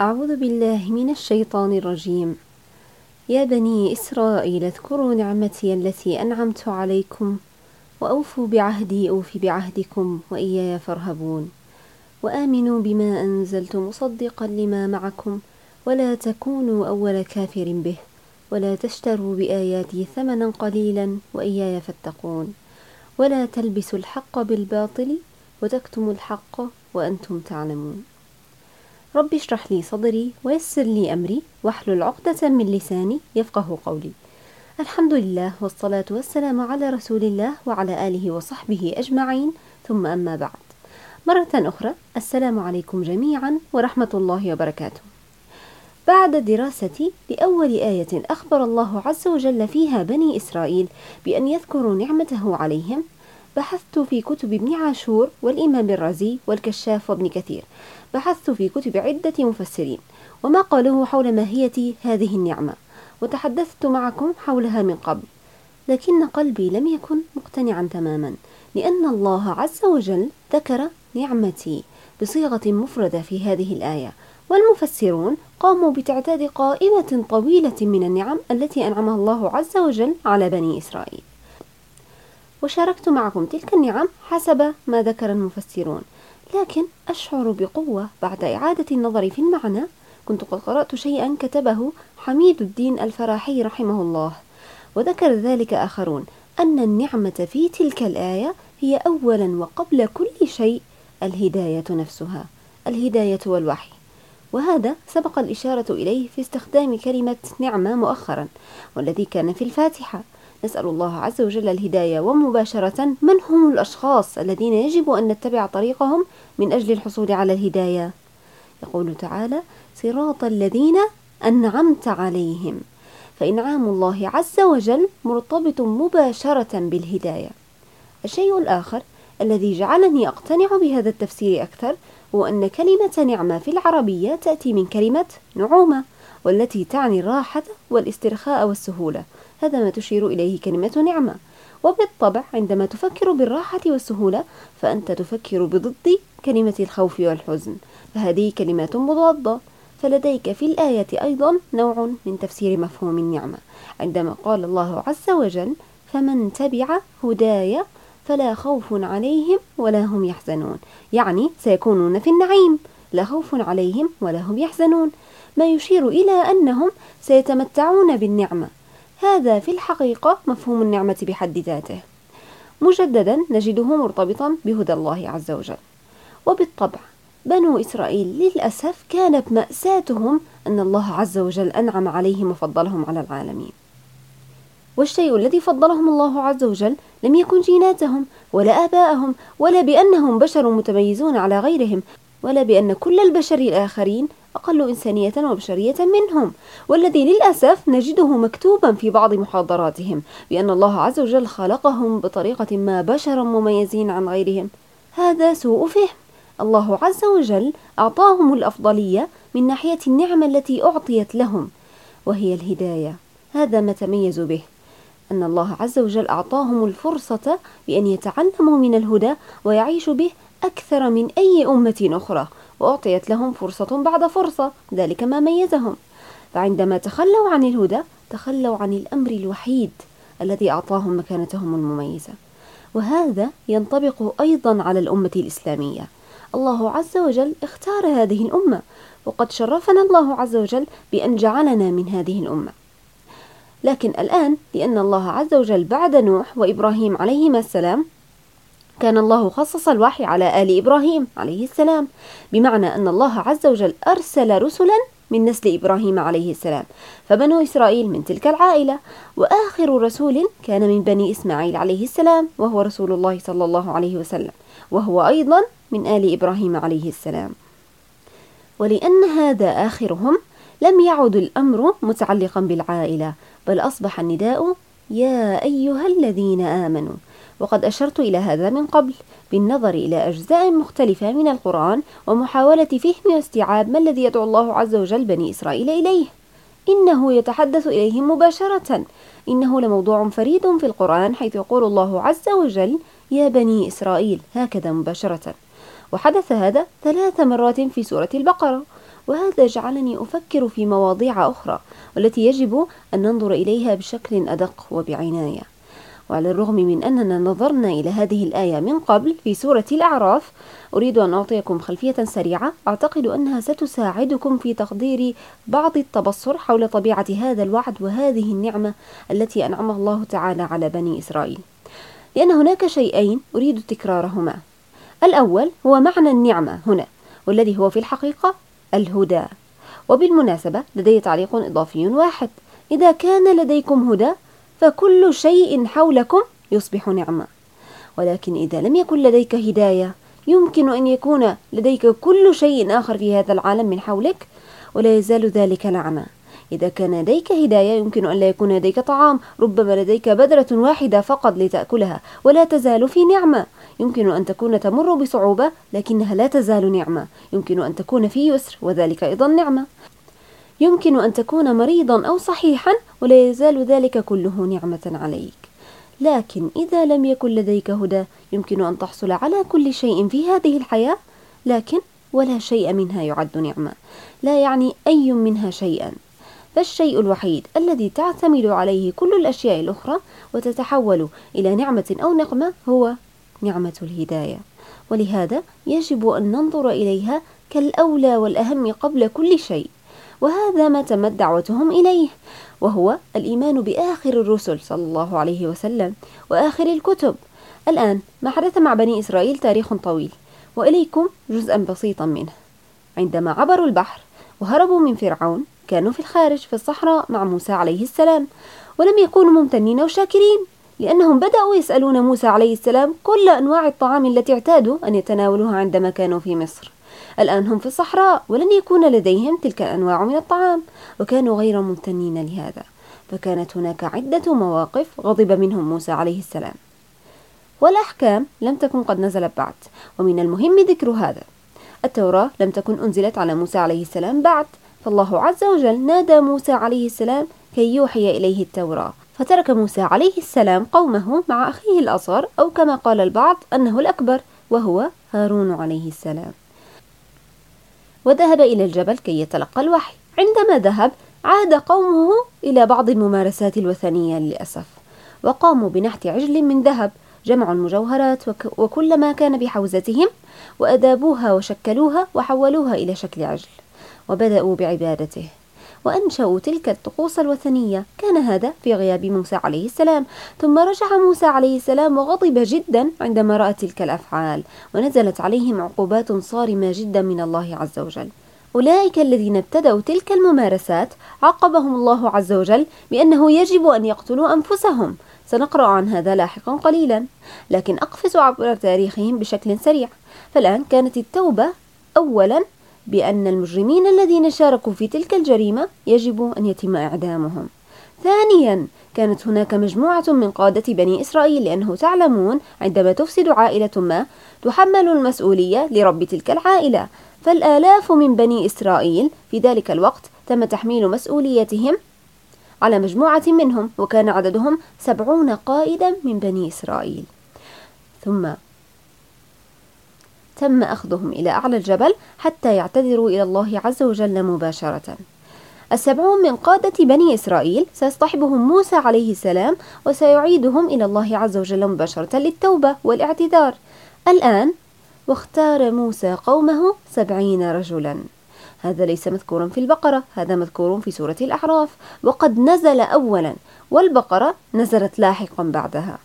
أعوذ بالله من الشيطان الرجيم. يا بني إسرائيل اذكروا نعمتي التي أنعمت عليكم وأوفوا بعهدي أوف بعهدكم وإياي فارهبون. وآمنوا بما أنزلت مصدقا لما معكم ولا تكونوا أول كافر به ولا تشتروا بآياتي ثمنا قليلا وإياي فاتقون. ولا تلبسوا الحق بالباطل وتكتموا الحق وأنتم تعلمون. رب اشرح لي صدري ويسر لي أمري واحلل عقدة من لساني يفقه قولي. الحمد لله والصلاة والسلام على رسول الله وعلى آله وصحبه أجمعين. ثم أما بعد. مرة أخرى السلام عليكم جميعا ورحمة الله وبركاته. بعد دراستي لأول آية أخبر الله عز وجل فيها بني إسرائيل بأن يذكروا نعمته عليهم بحثت في كتب ابن عاشور والإمام الرازي والكشاف وابن كثير. بحثت في كتب عدة مفسرين وما قالوه حول ماهية هذه النعمة. وتحدثت معكم حولها من قبل لكن قلبي لم يكن مقتنعا تماما لأن الله عز وجل ذكر نعمتي بصيغة مفردة في هذه الآية. والمفسرون قاموا بتعداد قائمة طويلة من النعم التي أنعمها الله عز وجل على بني إسرائيل. وشاركت معكم تلك النعم حسب ما ذكر المفسرون. لكن أشعر بقوة بعد إعادة النظر في المعنى. كنت قد قرأت شيئا كتبه حميد الدين الفراحي رحمه الله. وذكر ذلك آخرون أن النعمة في تلك الآية هي أولا وقبل كل شيء الهداية نفسها الهداية والوحي. وهذا سبق الإشارة إليه في استخدام كلمة نعمة مؤخرا والذي كان في الفاتحة. نسأل الله عز وجل الهداية ومباشرة من هم الأشخاص الذين يجب أن نتبع طريقهم من أجل الحصول على الهداية. يقول تعالى صراط الذين أنعمت عليهم. فإنعام الله عز وجل مرتبط مباشرة بالهداية. الشيء الآخر الذي جعلني أقتنع بهذا التفسير أكثر هو أن كلمة نعمة في العربية تأتي من كلمة نعومة والتي تعني الراحة والاسترخاء والسهولة. هذا ما تشير إليه كلمة نعمة. وبالطبع عندما تفكر بالراحة والسهولة فأنت تفكر بضد كلمة الخوف والحزن. فهذه كلمات مضادة. فلديك في الآية أيضا نوع من تفسير مفهوم النعمة. عندما قال الله عز وجل فمن تبع هداي فلا خوف عليهم ولا هم يحزنون. يعني سيكونون في النعيم. لا خوف عليهم ولا هم يحزنون. ما يشير إلى أنهم سيتمتعون بالنعمة. هذا في الحقيقة مفهوم النعمة بحد ذاته. مجددا نجده مرتبطا بهدى الله عز وجل. وبالطبع بنو إسرائيل للأسف كانت مأساتهم أن الله عز وجل أنعم عليهم وفضلهم على العالمين. والشيء الذي فضلهم الله عز وجل لم يكن جيناتهم ولا آباءهم ولا بأنهم بشر متميزون على غيرهم ولا بأن كل البشر الآخرين أقل إنسانية وبشرية منهم والذي للأسف نجده مكتوبا في بعض محاضراتهم بأن الله عز وجل خلقهم بطريقة ما بشرا مميزين عن غيرهم. هذا سوء فهم. الله عز وجل أعطاهم الأفضلية من ناحية النعمة التي أعطيت لهم وهي الهداية. هذا ما تميزوا به أن الله عز وجل أعطاهم الفرصة بأن يتعلموا من الهدى ويعيشوا به أكثر من أي أمة أخرى. وأعطيت لهم فرصة بعد فرصة ذلك ما ميزهم. فعندما تخلوا عن الهدى تخلوا عن الأمر الوحيد الذي أعطاهم مكانتهم المميزة. وهذا ينطبق أيضا على الأمة الإسلامية. الله عز وجل اختار هذه الأمة وقد شرفنا الله عز وجل بأن جعلنا من هذه الأمة. لكن الآن لأن الله عز وجل بعد نوح وإبراهيم عليهما السلام كان الله خصص الوحي على آل إبراهيم عليه السلام بمعنى أن الله عز وجل أرسل رسلا من نسل إبراهيم عليه السلام فبنو إسرائيل من تلك العائلة وآخر رسول كان من بني إسماعيل عليه السلام وهو رسول الله صلى الله عليه وسلم وهو أيضا من آل إبراهيم عليه السلام. ولأن هذا آخرهم لم يعد الأمر متعلقا بالعائلة بل أصبح النداء يا أيها الذين آمنوا وقد أشرت إلى هذا من قبل بالنظر إلى أجزاء مختلفة من القرآن ومحاولة فهم واستيعاب ما الذي يدعو الله عز وجل بني إسرائيل إليه. إنه يتحدث إليهم مباشرة. إنه لموضوع فريد في القرآن حيث يقول الله عز وجل يا بني إسرائيل هكذا مباشرة. وحدث هذا ثلاث مرات في سورة البقرة. وهذا جعلني أفكر في مواضيع أخرى والتي يجب أن ننظر إليها بشكل أدق وبعناية. وعلى الرغم من أننا نظرنا إلى هذه الآية من قبل في سورة الأعراف أريد أن أعطيكم خلفية سريعة. أعتقد أنها ستساعدكم في تقدير بعض التبصر حول طبيعة هذا الوعد وهذه النعمة التي أنعمها الله تعالى على بني إسرائيل. لأن هناك شيئين أريد تكرارهما. الأول هو معنى النعمة هنا والذي هو في الحقيقة الهدى. وبالمناسبة لدي تعليق إضافي واحد. إذا كان لديكم هدى فكل شيء حولكم يصبح نعمة ولكن إذا لم يكن لديك هداية يمكن أن يكون لديك كل شيء آخر في هذا العالم من حولك ولا يزال ذلك لعنة إذا كان لديك هداية يمكن أن لا يكون لديك طعام ربما لديك بدرة واحدة فقط لتأكلها ولا تزال في نعمة. يمكن أن تكون تمر بصعوبة لكنها لا تزال نعمة. يمكن أن تكون في يسر وذلك أيضا نعمة. يمكن أن تكون مريضا أو صحيحا ولا يزال ذلك كله نعمة عليك. لكن إذا لم يكن لديك هدى يمكن أن تحصل على كل شيء في هذه الحياة لكن ولا شيء منها يعد نعمة. لا يعني أي منها شيئا. فالشيء الوحيد الذي تعتمد عليه كل الأشياء الأخرى وتتحول إلى نعمة أو نقمة هو نعمة الهداية. ولهذا يجب أن ننظر إليها كالأولى والأهم قبل كل شيء. وهذا ما تمت دعوتهم إليه وهو الإيمان بآخر الرسل صلى الله عليه وسلم وآخر الكتب. الآن ما حدث مع بني إسرائيل تاريخ طويل وإليكم جزءا بسيطا منه. عندما عبروا البحر وهربوا من فرعون كانوا في الخارج في الصحراء مع موسى عليه السلام ولم يكونوا ممتنين وشاكرين لأنهم بدأوا يسألون موسى عليه السلام كل أنواع الطعام التي اعتادوا أن يتناولوها عندما كانوا في مصر. الآن هم في الصحراء ولن يكون لديهم تلك الأنواع من الطعام وكانوا غير ممتنين لهذا فكانت هناك عدة مواقف غضب منهم موسى عليه السلام. والأحكام لم تكن قد نزلت بعد ومن المهم ذكر هذا التوراة لم تكن أنزلت على موسى عليه السلام بعد فالله عز وجل نادى موسى عليه السلام كي يوحي إليه التوراة فترك موسى عليه السلام قومه مع أخيه الأصغر أو كما قال البعض أنه الأكبر وهو هارون عليه السلام. وذهب إلى الجبل كي يتلقى الوحي. عندما ذهب عاد قومه إلى بعض الممارسات الوثنية للأسف وقاموا بنحت عجل من ذهب. جمعوا المجوهرات وكل ما كان بحوزتهم وأدابوها وشكلوها وحولوها إلى شكل عجل وبدأوا بعبادته. وأنشأوا تلك الطقوس الوثنية. كان هذا في غياب موسى عليه السلام. ثم رجع موسى عليه السلام وغضب جدا عندما رأى تلك الأفعال ونزلت عليهم عقوبات صارمة جدا من الله عز وجل. أولئك الذين ابتدأوا تلك الممارسات عاقبهم الله عز وجل بأنه يجب أن يقتلوا أنفسهم. سنقرأ عن هذا لاحقا قليلا لكن أقفز عبر تاريخهم بشكل سريع. فالآن كانت التوبة أولا بأن المجرمين الذين شاركوا في تلك الجريمة يجب أن يتم إعدامهم. ثانيا كانت هناك مجموعة من قادة بني إسرائيل لأنه تعلمون عندما تفسد عائلة ما تحمل المسؤولية لرب تلك العائلة فالآلاف من بني إسرائيل في ذلك الوقت تم تحميل مسؤوليتهم على مجموعة منهم وكان عددهم سبعون قائدا من بني إسرائيل ثم تم أخذهم إلى أعلى الجبل حتى يعتذروا إلى الله عز وجل مباشرة. السبعون من قادة بني إسرائيل سيصطحبهم موسى عليه السلام وسيعيدهم إلى الله عز وجل مباشرة للتوبة والاعتذار. الآن واختار موسى قومه سبعين رجلا. هذا ليس مذكورا في البقرة هذا مذكور في سورة الأعراف. وقد نزل أولا والبقرة نزلت لاحقا بعدها.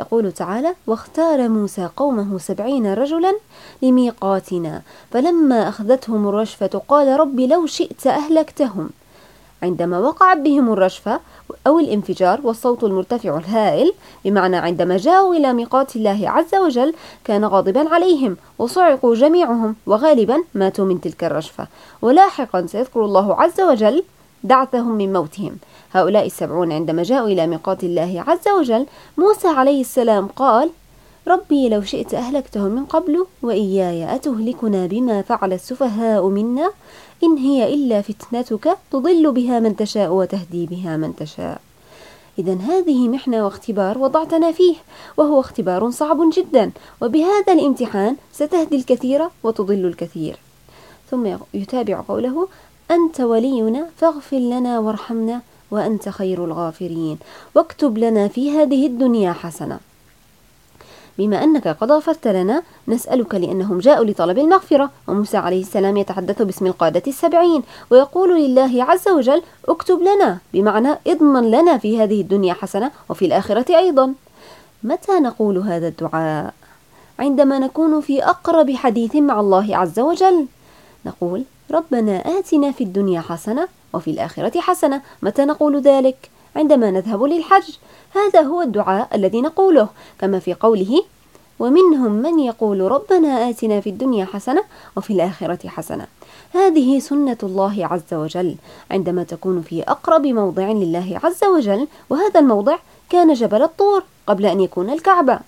يقول تعالى واختار موسى قومه سبعين رجلا لميقاتنا فلما أخذتهم الرجفة قال رب لو شئت أهلكتهم. عندما وقعت بهم الرجفة أو الانفجار والصوت المرتفع الهائل بمعنى عندما جاءوا إلى ميقات الله عز وجل كان غاضبا عليهم وصعقوا جميعهم وغالبا ماتوا من تلك الرجفة ولاحقا سيذكر الله عز وجل دعثهم من موتهم. هؤلاء السبعون عندما جاءوا إلى ميقات الله عز وجل موسى عليه السلام قال ربي لو شئت أهلكتهم من قبل وإياي أتهلكنا بما فعل السفهاء منا إن هي إلا فتنتك تضل بها من تشاء وتهدي بها من تشاء. إذا هذه محنة واختبار وضعتنا فيه وهو اختبار صعب جدا وبهذا الامتحان ستهدي الكثير وتضل الكثير. ثم يتابع قوله أنت ولينا فاغفر لنا وارحمنا وأنت خير الغافرين. واكتب لنا في هذه الدنيا حسنة. بما أنك قد غفرت لنا نسألك لأنهم جاءوا لطلب المغفرة. وموسى عليه السلام يتحدث باسم القادة السبعين ويقول لله عز وجل اكتب لنا بمعنى اضمن لنا في هذه الدنيا حسنة وفي الآخرة أيضا. متى نقول هذا الدعاء؟ عندما نكون في أقرب حديث مع الله عز وجل. نقول ربنا آتنا في الدنيا حسنة وفي الآخرة حسنة متى نقول ذلك؟ عندما نذهب للحج. هذا هو الدعاء الذي نقوله كما في قوله ومنهم من يقول ربنا آتنا في الدنيا حسنة وفي الآخرة حسنة هذه سنة الله عز وجل. عندما تكون في أقرب موضع لله عز وجل وهذا الموضع كان جبل الطور قبل أن يكون الكعبة.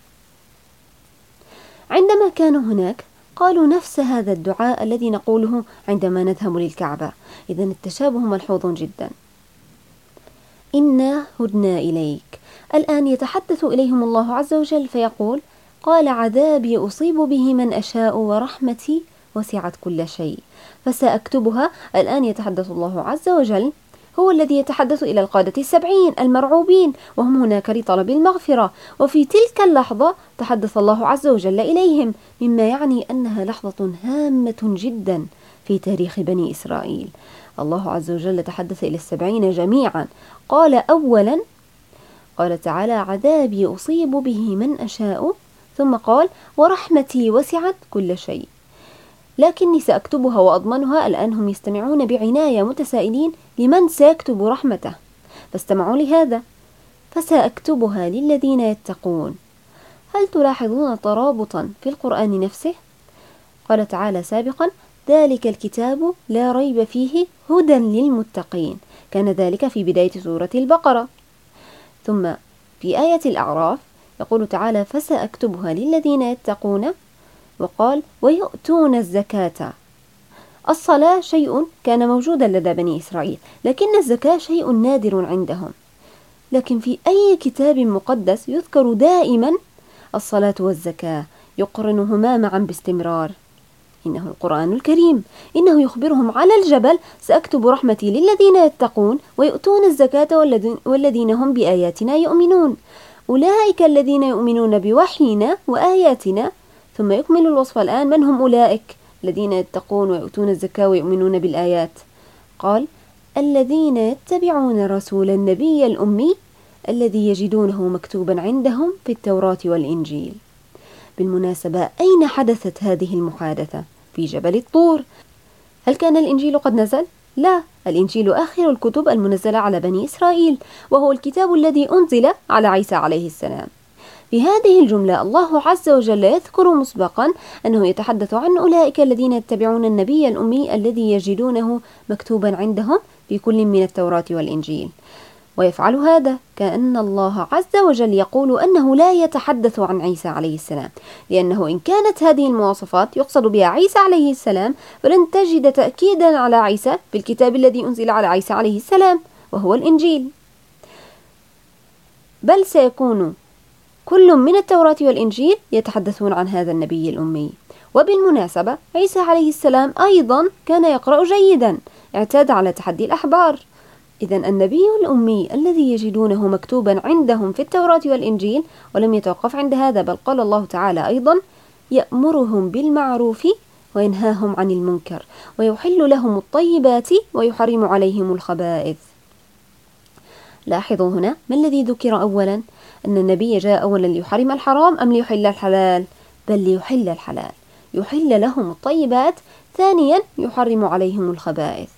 عندما كانوا هناك قالوا نفس هذا الدعاء الذي نقوله عندما نذهب للكعبة. إذا التشابه ملحوظ جدا. إنا هدنا إليك. الآن يتحدث إليهم الله عز وجل فيقول قال عذابي أصيب به من أشاء ورحمتي وسعت كل شيء. فسأكتبها. الآن يتحدث الله عز وجل هو الذي يتحدث إلى القادة السبعين المرعوبين وهم هناك لطلب المغفرة. وفي تلك اللحظة تحدث الله عز وجل إليهم مما يعني أنها لحظة هامة جدا في تاريخ بني إسرائيل. الله عز وجل تحدث إلى السبعين جميعا. قال أولا قال تعالى عذابي أصيب به من أشاء. ثم قال ورحمتي وسعت كل شيء. لكني سأكتبها وأضمنها الآن هم يستمعون بعناية متسائلين لمن سيكتب رحمته. فاستمعوا لهذا. فسأكتبها للذين يتقون. هل تلاحظون ترابطا في القرآن نفسه؟ قال تعالى سابقا ذلك الكتاب لا ريب فيه هدى للمتقين. كان ذلك في بداية سورة البقرة. ثم في آية الأعراف يقول تعالى فسأكتبها للذين يتقون. وقال ويؤتون الزكاة. الصلاة شيء كان موجودا لدى بني إسرائيل لكن الزكاة شيء نادر عندهم. لكن في أي كتاب مقدس يذكر دائما الصلاة والزكاة يقرنهما معا باستمرار. إنه القرآن الكريم. إنه يخبرهم على الجبل سأكتب رحمتي للذين يتقون ويؤتون الزكاة والذين هم بآياتنا يؤمنون. أولئك الذين يؤمنون بوحينا وآياتنا ثم يكمل الوصف الآن من هم أولئك الذين يتقون ويؤتون الزكاة ويؤمنون بالآيات قال الذين يتبعون الرسول النبي الأمي الذي يجدونه مكتوبا عندهم في التوراة والإنجيل بالمناسبة أين حدثت هذه المحادثة؟ في جبل الطور هل كان الإنجيل قد نزل؟ لا الإنجيل آخر الكتب المنزلة على بني إسرائيل وهو الكتاب الذي أنزل على عيسى عليه السلام في هذه الجملة الله عز وجل يذكر مسبقا أنه يتحدث عن أولئك الذين يتبعون النبي الأمي الذي يجدونه مكتوبا عندهم في كل من التوراة والإنجيل. ويفعل هذا كأن الله عز وجل يقول أنه لا يتحدث عن عيسى عليه السلام لأنه إن كانت هذه المواصفات يقصد بها عيسى عليه السلام فلن تجد تأكيدا على عيسى في الكتاب الذي أنزل على عيسى عليه السلام وهو الإنجيل. بل سيكون كل من التوراة والإنجيل يتحدثون عن هذا النبي الأمي. وبالمناسبة عيسى عليه السلام أيضا كان يقرأ جيدا اعتاد على تحدي الأحبار. إذا النبي الأمي الذي يجدونه مكتوبا عندهم في التوراة والإنجيل ولم يتوقف عند هذا بل قال الله تعالى أيضا يأمرهم بالمعروف وينهاهم عن المنكر ويحل لهم الطيبات ويحرم عليهم الخبائث. لاحظوا هنا ما الذي ذكر أولا؟ أن النبي جاء أولا ليحرم الحرام أم ليحل الحلال؟ بل ليحل الحلال. يحل لهم الطيبات ثانيا يحرم عليهم الخبائث.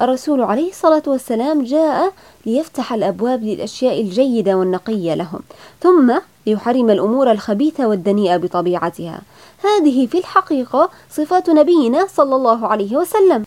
الرسول عليه الصلاة والسلام جاء ليفتح الأبواب للأشياء الجيدة والنقية لهم ثم ليحرم الأمور الخبيثة والدنيئة بطبيعتها. هذه في الحقيقة صفات نبينا صلى الله عليه وسلم.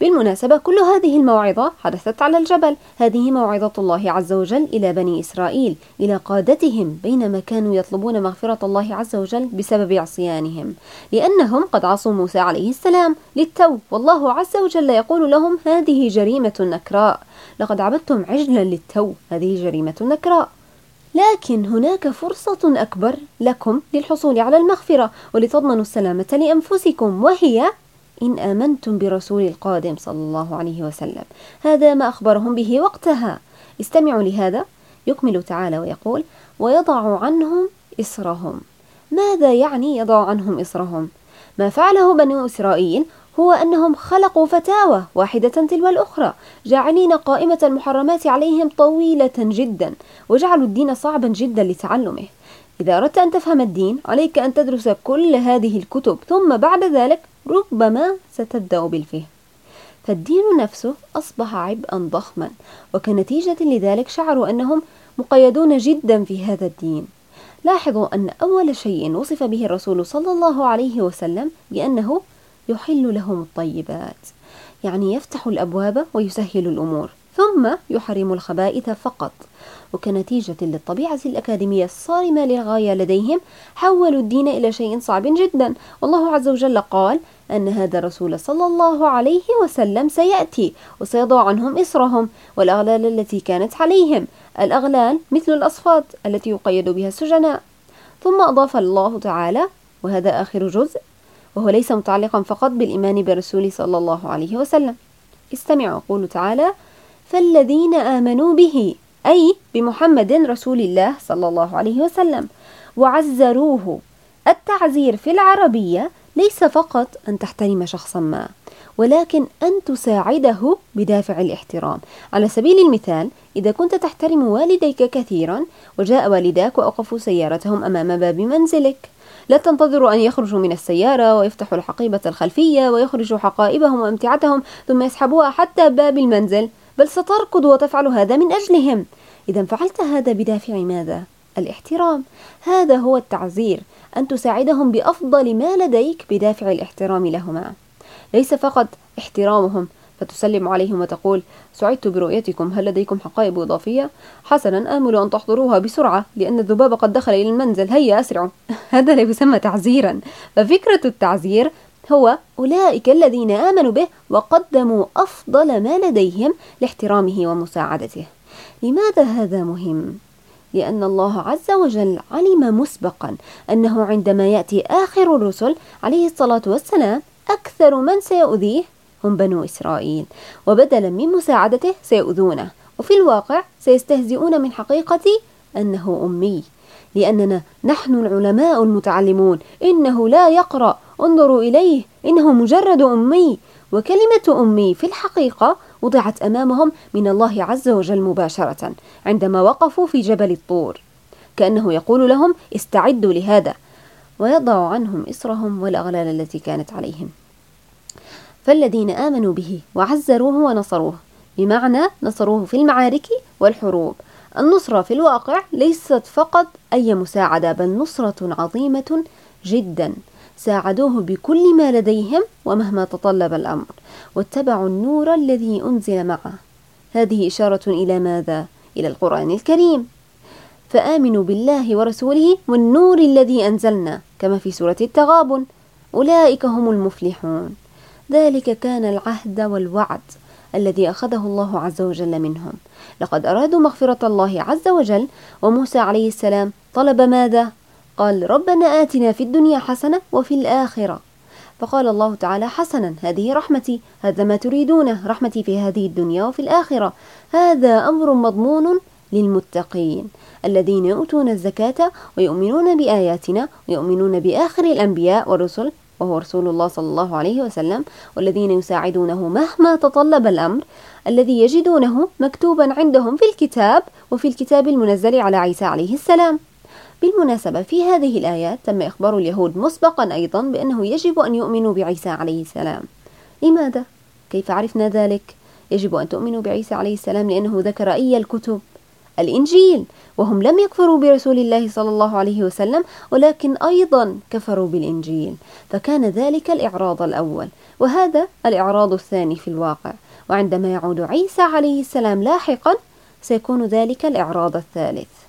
بالمناسبة كل هذه الموعظة حدثت على الجبل. هذه موعظة الله عز وجل إلى بني إسرائيل إلى قادتهم بينما كانوا يطلبون مغفرة الله عز وجل بسبب عصيانهم لأنهم قد عصوا موسى عليه السلام للتو. والله عز وجل يقول لهم هذه جريمة نكراء. لقد عبدتم عجلا للتو هذه جريمة نكراء. لكن هناك فرصة أكبر لكم للحصول على المغفرة ولتضمنوا السلامة لأنفسكم وهي إن آمنتم برسول القادم صلى الله عليه وسلم. هذا ما أخبرهم به وقتها. استمعوا لهذا يكمل تعالى ويقول ويضع عنهم إسرهم ماذا يعني يضع عنهم إسرهم ما فعله بنو إسرائيل هو أنهم خلقوا فتاوى واحدة تلو الأخرى جاعلين قائمة المحرمات عليهم طويلة جدا وجعلوا الدين صعبا جدا لتعلمه. إذا أردت أن تفهم الدين عليك أن تدرس كل هذه الكتب ثم بعد ذلك ربما ستبدأ بالفهم. فالدين نفسه أصبح عبئا ضخما وكنتيجة لذلك شعروا أنهم مقيدون جدا في هذا الدين. لاحظوا أن أول شيء وصف به الرسول صلى الله عليه وسلم بأنه يحل لهم الطيبات يعني يفتح الأبواب ويسهل الأمور. ثم يحرم الخبائث فقط. وكنتيجة للطبيعة الأكاديمية الصارمة للغاية لديهم حولوا الدين إلى شيء صعب جدا. والله عز وجل قال أن هذا الرسول صلى الله عليه وسلم سيأتي وسيضع عنهم إسرهم والأغلال التي كانت عليهم. الأغلال مثل الأصفاد التي يقيد بها السجناء. ثم أضاف الله تعالى وهذا آخر جزء وهو ليس متعلقا فقط بالإيمان برسول صلى الله عليه وسلم. استمعوا يقول تعالى فالذين آمنوا به أي بمحمد رسول الله صلى الله عليه وسلم وعزروه. التعزير في العربية ليس فقط أن تحترم شخصا ما ولكن أن تساعده بدافع الاحترام. على سبيل المثال إذا كنت تحترم والديك كثيرا وجاء والداك وأوقفوا سيارتهم أمام باب منزلك. لا تنتظروا أن يخرجوا من السيارة ويفتحوا الحقيبة الخلفية ويخرجوا حقائبهم وأمتعتهم ثم يسحبوها حتى باب المنزل. بل ستركض وتفعل هذا من أجلهم. إذا فعلت هذا بدافع ماذا؟ الاحترام. هذا هو التعزير أن تساعدهم بأفضل ما لديك بدافع الاحترام لهما. ليس فقط احترامهم فتسلم عليهم وتقول سعدت برؤيتكم هل لديكم حقائب إضافية؟ حسنا آمل أن تحضروها بسرعة لأن الذباب قد دخل إلى المنزل. هيا أسرعوا. هذا لا يسمى تعزيرا ففكرة التعزير هو أولئك الذين آمنوا به وقدموا أفضل ما لديهم لاحترامه ومساعدته لماذا هذا مهم؟ لأن الله عز وجل علم مسبقا أنه عندما يأتي آخر الرسل عليه الصلاة والسلام أكثر من سيؤذيه هم بنو إسرائيل وبدلا من مساعدته سيؤذونه وفي الواقع سيستهزئون من حقيقة أنه أمي لأننا نحن العلماء المتعلمون إنه لا يقرأ انظروا إليه إنه مجرد أمي وكلمة أمي في الحقيقة وضعت أمامهم من الله عز وجل مباشرة عندما وقفوا في جبل الطور. كأنه يقول لهم استعدوا لهذا ويضع عنهم إسرهم والأغلال التي كانت عليهم. فالذين آمنوا به وعزروه ونصروه بمعنى نصروه في المعارك والحروب. النصرة في الواقع ليست فقط أي مساعدة بل نصرة عظيمة جدا. ساعدوه بكل ما لديهم ومهما تطلب الأمر. واتبعوا النور الذي أنزل معه. هذه إشارة إلى ماذا؟ إلى القرآن الكريم. فآمنوا بالله ورسوله والنور الذي أنزلنا كما في سورة التغابن. أولئك هم المفلحون. ذلك كان العهد والوعد الذي أخذه الله عز وجل منهم. لقد أرادوا مغفرة الله عز وجل وموسى عليه السلام طلب ماذا؟ قال ربنا آتنا في الدنيا حسنة وفي الآخرة. فقال الله تعالى حسنا هذه رحمتي هذا ما تريدونه رحمتي في هذه الدنيا وفي الآخرة. هذا أمر مضمون للمتقين الذين يؤتون الزكاة ويؤمنون بآياتنا ويؤمنون بآخر الأنبياء والرسل وهو رسول الله صلى الله عليه وسلم والذين يساعدونه مهما تطلب الأمر الذي يجدونه مكتوبا عندهم في الكتاب وفي الكتاب المنزل على عيسى عليه السلام. بالمناسبة في هذه الآيات تم إخبار اليهود مسبقا أيضا بأنه يجب أن يؤمنوا بعيسى عليه السلام. لماذا؟ كيف عرفنا ذلك؟ يجب أن تؤمنوا بعيسى عليه السلام لأنه ذكر أي الكتب؟ الإنجيل. وهم لم يكفروا برسول الله صلى الله عليه وسلم ولكن أيضا كفروا بالإنجيل. فكان ذلك الإعراض الأول. وهذا الإعراض الثاني في الواقع. وعندما يعود عيسى عليه السلام لاحقا سيكون ذلك الإعراض الثالث.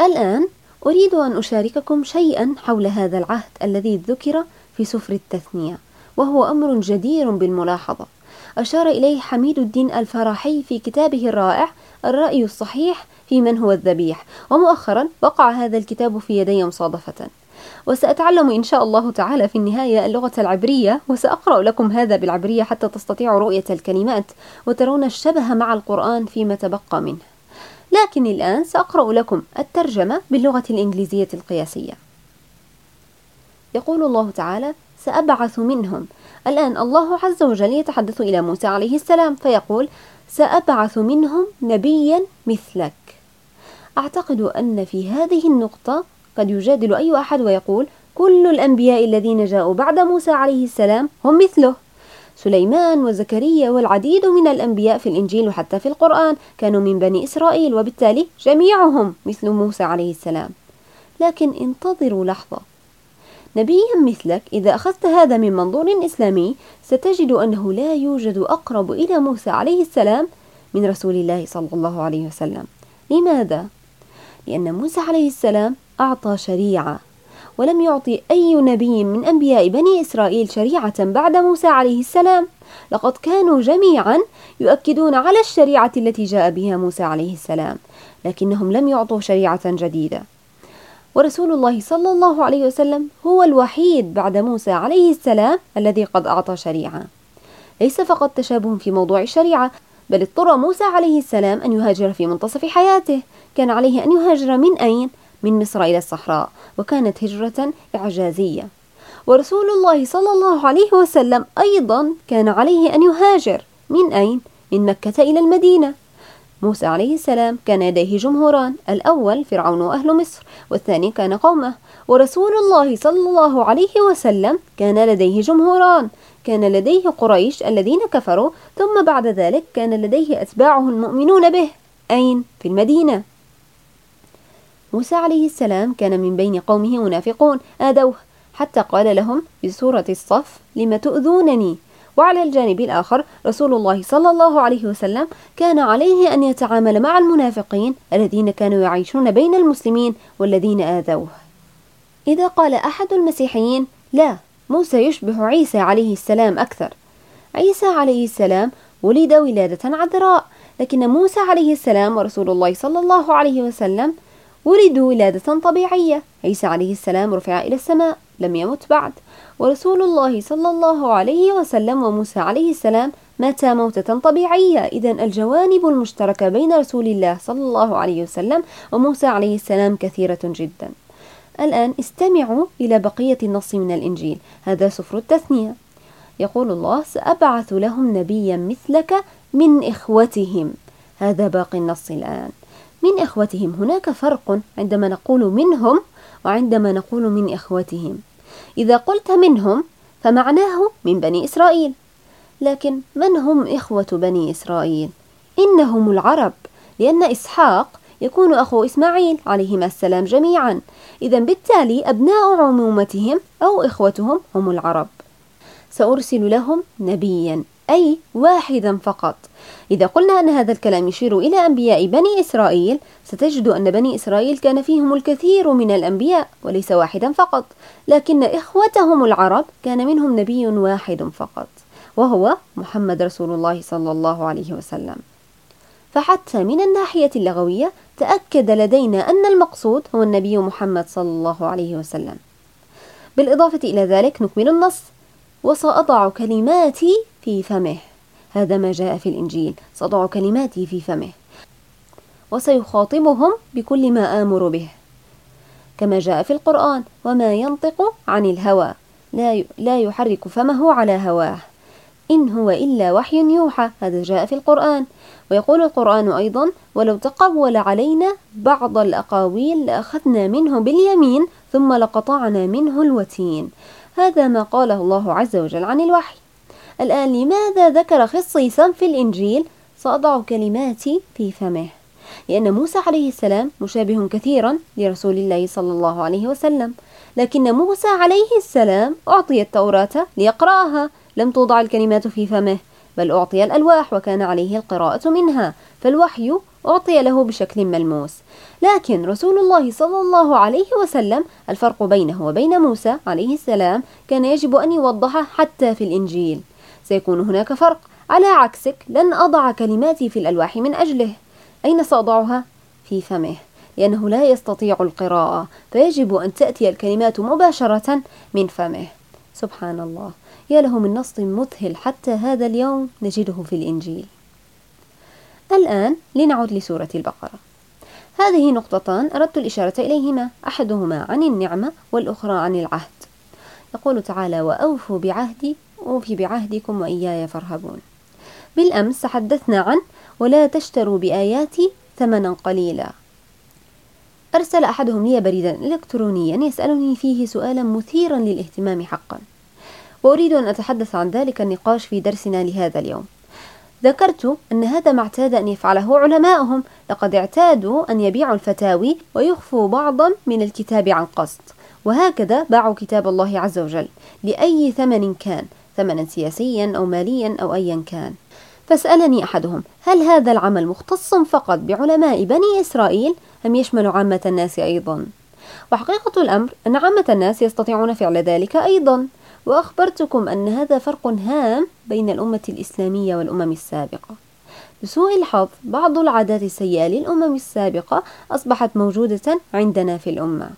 الآن أريد أن أشارككم شيئا حول هذا العهد الذي ذكر في سفر التثنية وهو أمر جدير بالملاحظة. أشار إليه حميد الدين الفراحي في كتابه الرائع الرأي الصحيح في من هو الذبيح ومؤخرا وقع هذا الكتاب في يدي مصادفة. وسأتعلم إن شاء الله تعالى في النهاية اللغة العبرية وسأقرأ لكم هذا بالعبرية حتى تستطيعوا رؤية الكلمات وترون الشبه مع القرآن فيما تبقى منه. لكن الآن سأقرأ لكم الترجمة باللغة الإنجليزية القياسية. يقول الله تعالى سأبعث منهم. الآن الله عز وجل يتحدث إلى موسى عليه السلام فيقول سأبعث منهم نبيا مثلك. أعتقد أن في هذه النقطة قد يجادل أي أحد ويقول كل الأنبياء الذين جاءوا بعد موسى عليه السلام هم مثله. سليمان وزكريا والعديد من الأنبياء في الإنجيل وحتى في القرآن كانوا من بني إسرائيل وبالتالي جميعهم مثل موسى عليه السلام. لكن انتظروا لحظة. نبيا مثلك إذا أخذت هذا من منظور إسلامي ستجد أنه لا يوجد أقرب إلى موسى عليه السلام من رسول الله صلى الله عليه وسلم. لماذا؟ لأن موسى عليه السلام أعطى شريعة. ولم يعطي أي نبي من أنبياء بني إسرائيل شريعة بعد موسى عليه السلام. لقد كانوا جميعا يؤكدون على الشريعة التي جاء بها موسى عليه السلام لكنهم لم يعطوا شريعة جديدة. ورسول الله صلى الله عليه وسلم هو الوحيد بعد موسى عليه السلام الذي قد أعطى شريعة. ليس فقط تشابه في موضوع الشريعة بل اضطر موسى عليه السلام أن يهاجر في منتصف حياته. كان عليه أن يهاجر من أين؟ من مصر إلى الصحراء وكانت هجرة إعجازية. ورسول الله صلى الله عليه وسلم أيضا كان عليه أن يهاجر. من أين؟ من مكة إلى المدينة. موسى عليه السلام كان لديه جمهوران الأول فرعون وأهل مصر والثاني كان قومه. ورسول الله صلى الله عليه وسلم كان لديه جمهوران. كان لديه قريش الذين كفروا ثم بعد ذلك كان لديه أتباعه المؤمنون به. أين؟ في المدينة. موسى عليه السلام كان من بين قومه منافقون آدوه حتى قال لهم في سورة الصف لم تؤذونني؟ وعلى الجانب الآخر رسول الله صلى الله عليه وسلم كان عليه أن يتعامل مع المنافقين الذين كانوا يعيشون بين المسلمين والذين آذوه. إذا قال أحد المسيحيين لا موسى يشبه عيسى عليه السلام أكثر. عيسى عليه السلام ولد ولادة عذراء لكن موسى عليه السلام ورسول الله صلى الله عليه وسلم ولدوا ولادة طبيعية. عيسى عليه السلام رفع إلى السماء لم يمت بعد. ورسول الله صلى الله عليه وسلم وموسى عليه السلام ماتا موتة طبيعية. إذا الجوانب المشتركة بين رسول الله صلى الله عليه وسلم وموسى عليه السلام كثيرة جدا. الآن استمعوا إلى بقية النص من الإنجيل. هذا سفر التثنية. يقول الله سأبعث لهم نبيا مثلك من إخوتهم. هذا باقي النص الآن. من إخوتهم. هناك فرق عندما نقول منهم وعندما نقول من إخوتهم. إذا قلت منهم فمعناه من بني إسرائيل. لكن من هم إخوة بني إسرائيل؟ إنهم العرب لأن إسحاق يكون أخو إسماعيل عليهما السلام جميعا. إذا بالتالي أبناء عمومتهم أو إخوتهم هم العرب. سأرسل لهم نبيا أي واحدا فقط. إذا قلنا أن هذا الكلام يشير إلى أنبياء بني إسرائيل ستجد أن بني إسرائيل كان فيهم الكثير من الأنبياء وليس واحدا فقط. لكن إخوتهم العرب كان منهم نبي واحد فقط وهو محمد رسول الله صلى الله عليه وسلم. فحتى من الناحية اللغوية تأكد لدينا أن المقصود هو النبي محمد صلى الله عليه وسلم. بالإضافة إلى ذلك نكمل النص. وسأضع كلماتي في فمه. هذا ما جاء في الإنجيل. سأضع كلماتي في فمه. وسيخاطبهم بكل ما آمر به. كما جاء في القرآن وما ينطق عن الهوى. لا يحرك فمه على هواه. إن هو إلا وحي يوحى. هذا جاء في القرآن. ويقول القرآن أيضا ولو تقول علينا بعض الأقاويل لأخذنا منه باليمين ثم لقطعنا منه الوتين هذا ما قاله الله عز وجل عن الوحي. الآن لماذا ذكر خصيصا في الإنجيل سأضع كلماتي في فمه؟ لأن موسى عليه السلام مشابه كثيرا لرسول الله صلى الله عليه وسلم. لكن موسى عليه السلام أعطي التوراة ليقرأها. لم توضع الكلمات في فمه بل أعطي الألواح وكان عليه القراءة منها فالوحي أعطي له بشكل ملموس. لكن رسول الله صلى الله عليه وسلم الفرق بينه وبين موسى عليه السلام كان يجب أن يوضح حتى في الإنجيل. سيكون هناك فرق. على عكسك لن أضع كلماتي في الألواح من أجله. أين سأضعها؟ في فمه لأنه لا يستطيع القراءة فيجب أن تأتي الكلمات مباشرة من فمه. سبحان الله. يا له من نص مذهل حتى هذا اليوم نجده في الإنجيل. الآن لنعود لسورة البقرة. هذه نقطتان أردت الإشارة إليهما. أحدهما عن النعمة والأخرى عن العهد. يقول تعالى وأوفوا بعهدي أوفي بعهدكم وإياي فارهبون. بالأمس تحدثنا عن ولا تشتروا بآياتي ثمنا قليلا. أرسل أحدهم لي بريدا إلكترونيا يسألني فيه سؤالا مثيرا للاهتمام حقا. وأريد أن أتحدث عن ذلك النقاش في درسنا لهذا اليوم. ذكرت أن هذا ما اعتاد أن يفعله علماؤهم لقد اعتادوا أن يبيعوا الفتاوي ويخفوا بعضا من الكتاب عن قصد. وهكذا باعوا كتاب الله عز وجل. لأي ثمن كان؟ ثمنا سياسيا أو ماليا أو أيا كان. فسألني أحدهم هل هذا العمل مختص فقط بعلماء بني إسرائيل أم يشمل عامة الناس أيضا؟ وحقيقة الأمر أن عامة الناس يستطيعون فعل ذلك أيضا. وأخبرتكم أن هذا فرق هام بين الأمة الإسلامية والأمم السابقة. لسوء الحظ بعض العادات السيئة للأمم السابقة أصبحت موجودة عندنا في الأمة.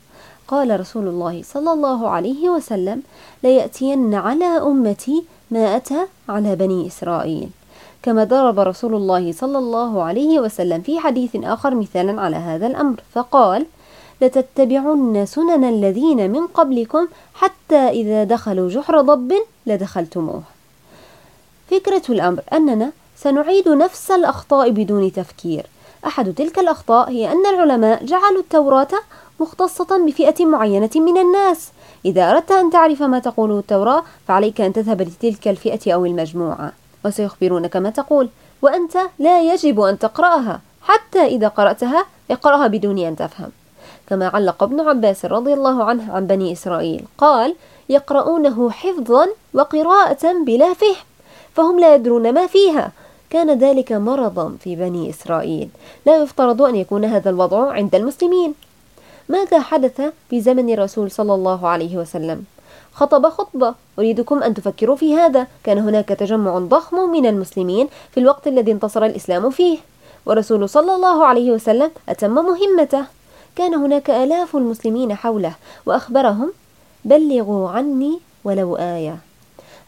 قال رسول الله صلى الله عليه وسلم ليأتين على أمتي ما أتى على بني إسرائيل. كما ضرب رسول الله صلى الله عليه وسلم في حديث آخر مثالا على هذا الأمر فقال لتتبعن سنن الذين من قبلكم حتى إذا دخلوا جحر ضب لدخلتموه. فكرة الأمر أننا سنعيد نفس الأخطاء بدون تفكير. أحد تلك الأخطاء هي أن العلماء جعلوا التوراة مختصة بفئة معينة من الناس. إذا أردت أن تعرف ما تقوله التوراة فعليك أن تذهب لتلك الفئة أو المجموعة وسيخبرونك ما تقول وأنت لا يجب أن تقرأها. حتى إذا قرأتها اقرأها بدون أن تفهم. كما علق ابن عباس رضي الله عنه عن بني إسرائيل قال يقرؤونه حفظا وقراءة بلا فهم فهم لا يدرون ما فيها. كان ذلك مرضا في بني إسرائيل. لا يفترض أن يكون هذا الوضع عند المسلمين. ماذا حدث في زمن الرسول صلى الله عليه وسلم؟ خطب خطبة. أريدكم أن تفكروا في هذا. كان هناك تجمع ضخم من المسلمين في الوقت الذي انتصر الإسلام فيه. ورسول صلى الله عليه وسلم أتم مهمته. كان هناك آلاف المسلمين حوله وأخبرهم بلغوا عني ولو آية.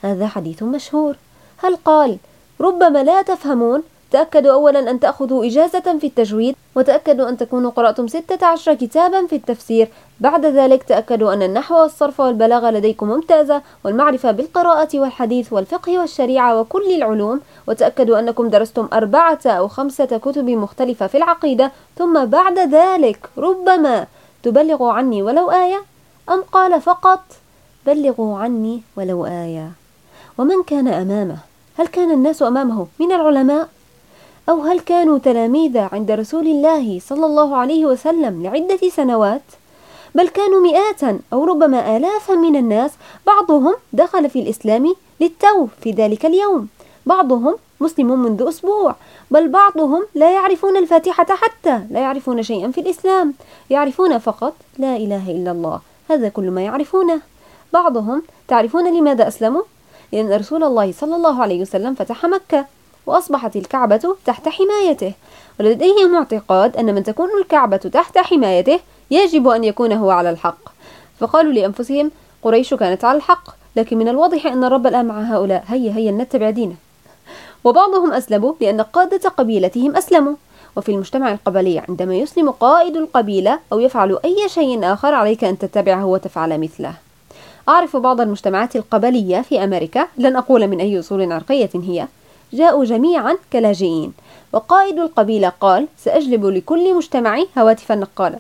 هذا حديث مشهور. هل قال ربما لا تفهمون تأكدوا أولا أن تأخذوا إجازة في التجويد وتأكدوا أن تكونوا قرأتم 16 كتابا في التفسير. بعد ذلك تأكدوا أن النحو والصرف والبلاغة لديكم ممتازة والمعرفة بالقراءة والحديث والفقه والشريعة وكل العلوم. وتأكدوا أنكم درستم أربعة أو خمسة كتب مختلفة في العقيدة. ثم بعد ذلك ربما تبلغوا عني ولو آية أم قال فقط بلغوا عني ولو آية. ومن كان أمامه؟ هل كان الناس أمامه من العلماء؟ أو هل كانوا تلاميذ عند رسول الله صلى الله عليه وسلم لعدة سنوات؟ بل كانوا مئات أو ربما آلافا من الناس بعضهم دخل في الإسلام للتو في ذلك اليوم. بعضهم مسلم منذ أسبوع بل بعضهم لا يعرفون الفاتحة حتى لا يعرفون شيئا في الإسلام. يعرفون فقط لا إله إلا الله. هذا كل ما يعرفونه. بعضهم تعرفون لماذا أسلموا؟ لأن رسول الله صلى الله عليه وسلم فتح مكة. وأصبحت الكعبة تحت حمايته. ولديهم اعتقاد أن من تكون الكعبة تحت حمايته يجب أن يكون هو على الحق. فقالوا لأنفسهم قريش كانت على الحق لكن من الواضح أن الرب الآن مع هؤلاء. هيا هيا نتبع دينه. وبعضهم أسلموا لأن قادة قبيلتهم أسلموا. وفي المجتمع القبلي عندما يسلم قائد القبيلة أو يفعل أي شيء آخر عليك أن تتبعه وتفعل مثله. أعرف بعض المجتمعات القبلية في أمريكا لن أقول من أي أصول عرقية هي جاءوا جميعا كلاجئين. وقائد القبيلة قال سأجلب لكل مجتمع هواتفا نقالة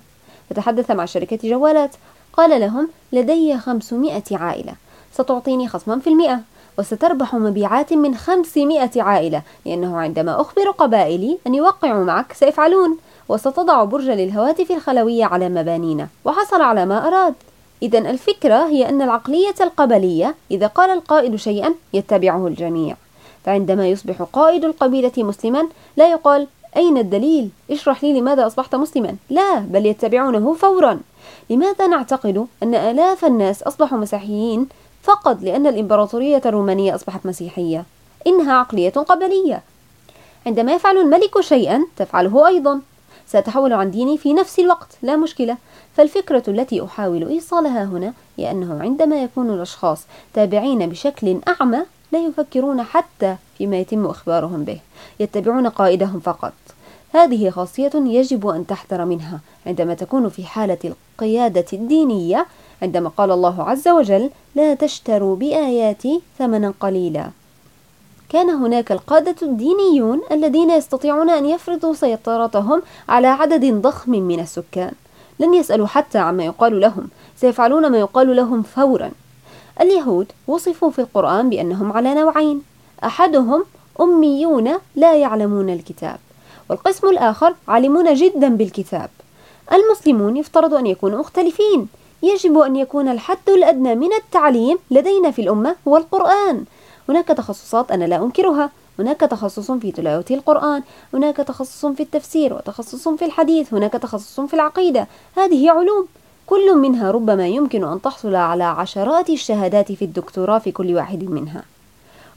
فتحدث مع شركة جوالات. قال لهم لدي خمسمائة عائلة. ستعطيني خصما في المئة. وستربح مبيعات من خمسمائة عائلة. لأنه عندما أخبر قبائلي أن يوقعوا معك سيفعلون. وستضع برجا للهواتف الخلوية على مبانينا. وحصل على ما أراد. إذا الفكرة هي أن العقلية القبلية إذا قال القائد شيئا يتبعه الجميع. فعندما يصبح قائد القبيلة مسلما لا يقال أين الدليل؟ اشرح لي لماذا أصبحت مسلما؟ لا بل يتبعونه فورا لماذا نعتقد أن آلاف الناس أصبحوا مسيحيين فقط لأن الإمبراطورية الرومانية أصبحت مسيحية؟ إنها عقلية قبلية عندما يفعل الملك شيئا تفعله أيضا سأتحول عن ديني في نفس الوقت لا مشكلة فالفكرة التي أحاول إيصالها هنا هي أنه عندما يكون الأشخاص تابعين بشكل أعمى لا يفكرون حتى فيما يتم إخبارهم به يتبعون قائدهم فقط. هذه خاصية يجب أن تحذر منها عندما تكون في حالة القيادة الدينية عندما قال الله عز وجل لا تشتروا بآياتي ثمنا قليلا كان هناك القادة الدينيون الذين يستطيعون أن يفرضوا سيطرتهم على عدد ضخم من السكان. لن يسألوا حتى عما يقال لهم سيفعلون ما يقال لهم فورا. اليهود وصفوا في القرآن بأنهم على نوعين. أحدهم أميون لا يعلمون الكتاب والقسم الآخر عالمون جدا بالكتاب. المسلمون يفترض أن يكونوا مختلفين. يجب أن يكون الحد الأدنى من التعليم لدينا في الأمة هو القرآن هناك تخصصات أنا لا أنكرها. هناك تخصص في تلاوة القرآن. هناك تخصص في التفسير وتخصص في الحديث. هناك تخصص في العقيدة. هذه علوم. كل منها ربما يمكن أن تحصل على عشرات الشهادات في الدكتوراه في كل واحد منها.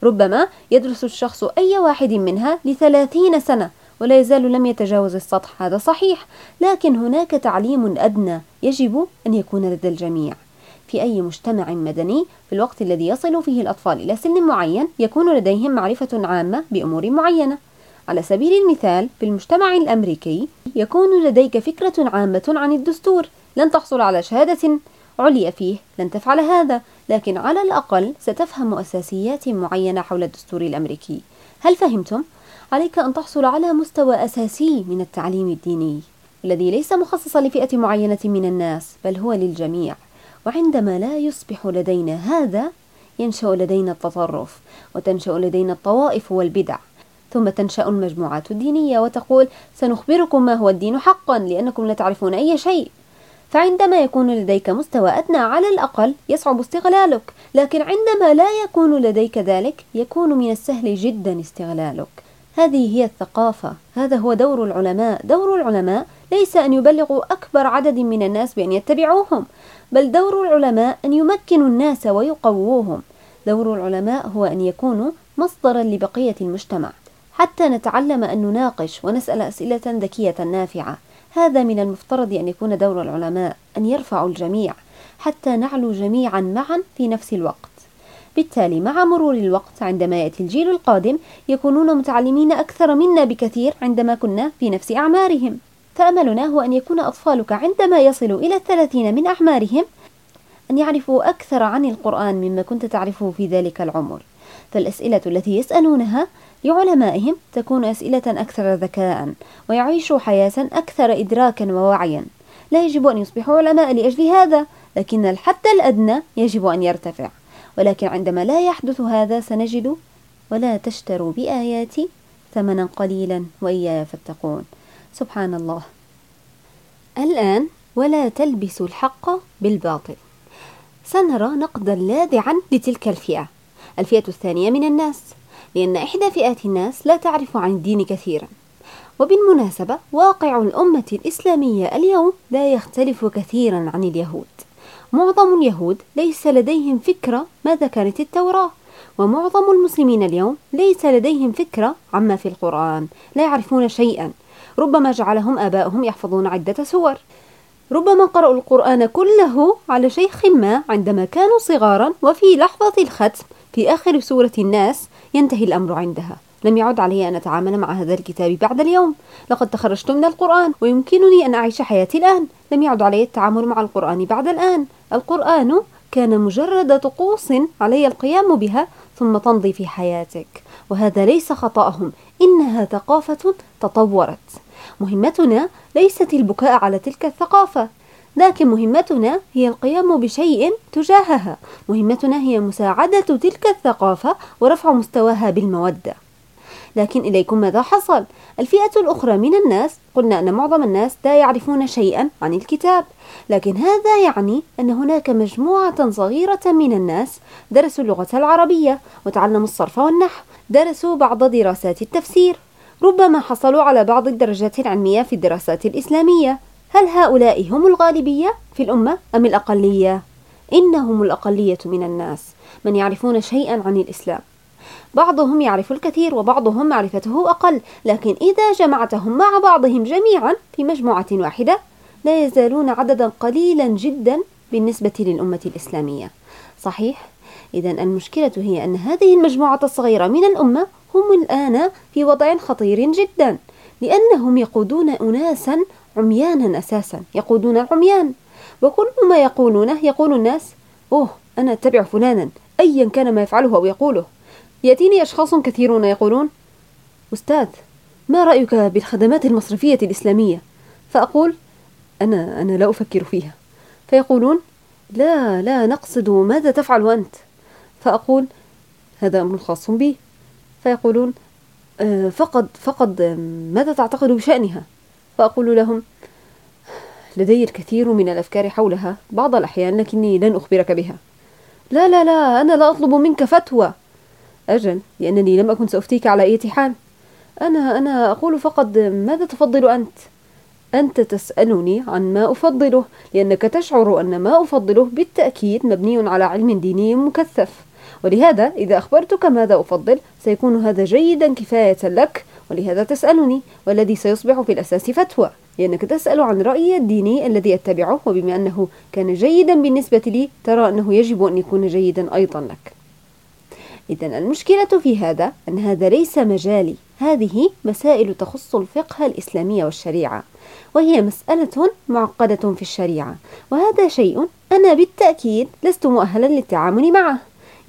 ربما يدرس الشخص أي واحد منها لثلاثين سنة ولا يزال لم يتجاوز السطح. هذا صحيح لكن هناك تعليم أدنى يجب أن يكون لدى الجميع. في أي مجتمع مدني في الوقت الذي يصل فيه الأطفال إلى سن معين يكون لديهم معرفة عامة بأمور معينة. على سبيل المثال في المجتمع الأمريكي يكون لديك فكرة عامة عن الدستور. لن تحصل على شهادة عليا فيه. لن تفعل هذا. لكن على الأقل ستفهم أساسيات معينة حول الدستور الأمريكي. هل فهمتم؟ عليك أن تحصل على مستوى أساسي من التعليم الديني الذي ليس مخصصا لفئة معينة من الناس بل هو للجميع. وعندما لا يصبح لدينا هذا ينشأ لدينا التطرف وتنشأ لدينا الطوائف والبدع. ثم تنشأ المجموعات الدينية وتقول سنخبركم ما هو الدين حقا لأنكم لا تعرفون أي شيء. فعندما يكون لديك مستوى أدنى على الأقل يصعب استغلالك لكن عندما لا يكون لديك ذلك يكون من السهل جدا استغلالك. هذه هي الثقافة. هذا هو دور العلماء. دور العلماء ليس أن يبلغوا أكبر عدد من الناس بأن يتبعوهم بل دور العلماء أن يمكنوا الناس ويقووهم. دور العلماء هو أن يكونوا مصدرا لبقية المجتمع. حتى نتعلم أن نناقش ونسأل أسئلة ذكية نافعة. هذا من المفترض أن يكون دور العلماء أن يرفعوا الجميع حتى نعلو جميعا معا في نفس الوقت. بالتالي مع مرور الوقت عندما يأتي الجيل القادم يكونون متعلمين أكثر منا بكثير عندما كنا في نفس أعمارهم. فأملنا هو أن يكون أطفالك عندما يصلوا إلى الثلاثين من أعمارهم أن يعرفوا أكثر عن القرآن مما كنت تعرفه في ذلك العمر. فالأسئلة التي يسألونها لعلمائهم تكون أسئلة أكثر ذكاء ويعيشوا حياة أكثر إدراكا ووعيا. لا يجب أن يصبحوا علماء لأجل هذا لكن الحد الأدنى يجب أن يرتفع. ولكن عندما لا يحدث هذا سنجد ولا تشتروا بآياتي ثمنا قليلا وإياي فاتقون سبحان الله. الآن ولا تلبسوا الحق بالباطل سنرى نقدا لاذعا لتلك الفئة. الفئة الثانية من الناس. لأن إحدى فئات الناس لا تعرف عن الدين كثيرا. وبالمناسبة واقع الأمة الإسلامية اليوم لا يختلف كثيرا عن اليهود. معظم اليهود ليس لديهم فكرة ماذا كانت التوراة ومعظم المسلمين اليوم ليس لديهم فكرة عما في القرآن لا يعرفون شيئا. ربما جعلهم آباؤهم يحفظون عدة سور. ربما قرأوا القرآن كله على شيخ ما عندما كانوا صغارا وفي لحظة الختم في آخر سورة الناس ينتهي الأمر عندها. لم يعد علي أن أتعامل مع هذا الكتاب بعد اليوم. لقد تخرجت من القرآن ويمكنني أن أعيش حياتي الآن. لم يعد علي التعامل مع القرآن بعد الآن. القرآن كان مجرد طقوس علي القيام بها ثم تمضي في حياتك. وهذا ليس خطأهم. إنها ثقافة تطورت. مهمتنا ليست البكاء على تلك الثقافة. لكن مهمتنا هي القيام بشيء تجاهها. مهمتنا هي مساعدة تلك الثقافة ورفع مستواها بالمودة. لكن إليكم ماذا حصل؟ الفئة الأخرى من الناس قلنا أن معظم الناس لا يعرفون شيئا عن الكتاب. لكن هذا يعني أن هناك مجموعة صغيرة من الناس درسوا اللغة العربية وتعلموا الصرف والنحو درسوا بعض دراسات التفسير. ربما حصلوا على بعض الدرجات العلمية في الدراسات الإسلامية. هل هؤلاء هم الغالبية في الأمة أم الأقلية؟ إنهم الأقلية من الناس من يعرفون شيئا عن الإسلام بعضهم يعرف الكثير وبعضهم معرفته أقل لكن إذا جمعتهم مع بعضهم جميعا في مجموعة واحدة لا يزالون عددا قليلا جدا بالنسبة للأمة الإسلامية صحيح؟ إذا المشكلة هي أن هذه المجموعة الصغيرة من الأمة هم الآن في وضع خطير جدا لأنهم يقودون أناسا عميانا أساسا يقودون العميان. وكل ما يقولونه يقول الناس أوه أنا أتبع فلانا. أيا كان ما يفعله أو يقوله. يأتيني أشخاص كثيرون يقولون أستاذ ما رأيك بالخدمات المصرفية الإسلامية؟ فأقول أنا أنا لا أفكر فيها. فيقولون لا لا نقصد ماذا تفعل أنت. فأقول هذا أمر خاص بي. فيقولون آه، فقد فقد ماذا تعتقد بشأنها؟ فأقول لهم لدي الكثير من الأفكار حولها بعض الأحيان لكني لن أخبرك بها. لا لا لا أنا لا أطلب منك فتوى. أجل لأنني لم أكن سأفتيك على أي حال أنا أنا أقول فقط ماذا تفضل أنت؟ أنت تسألني عن ما أفضله لأنك تشعر أن ما أفضله بالتأكيد مبني على علم ديني مكثف. ولهذا إذا أخبرتك ماذا أفضل سيكون هذا جيدا كفاية لك ولهذا تسألني والذي سيصبح في الأساس فتوى لأنك تسأل عن رأيي الديني الذي أتبعه وبما أنه كان جيدا بالنسبة لي ترى أنه يجب أن يكون جيدا أيضا لك. إذا المشكلة في هذا أن هذا ليس مجالي. هذه مسائل تخص الفقه الإسلامي والشريعة وهي مسألة معقدة في الشريعة وهذا شيء أنا بالتأكيد لست مؤهلا للتعامل معه.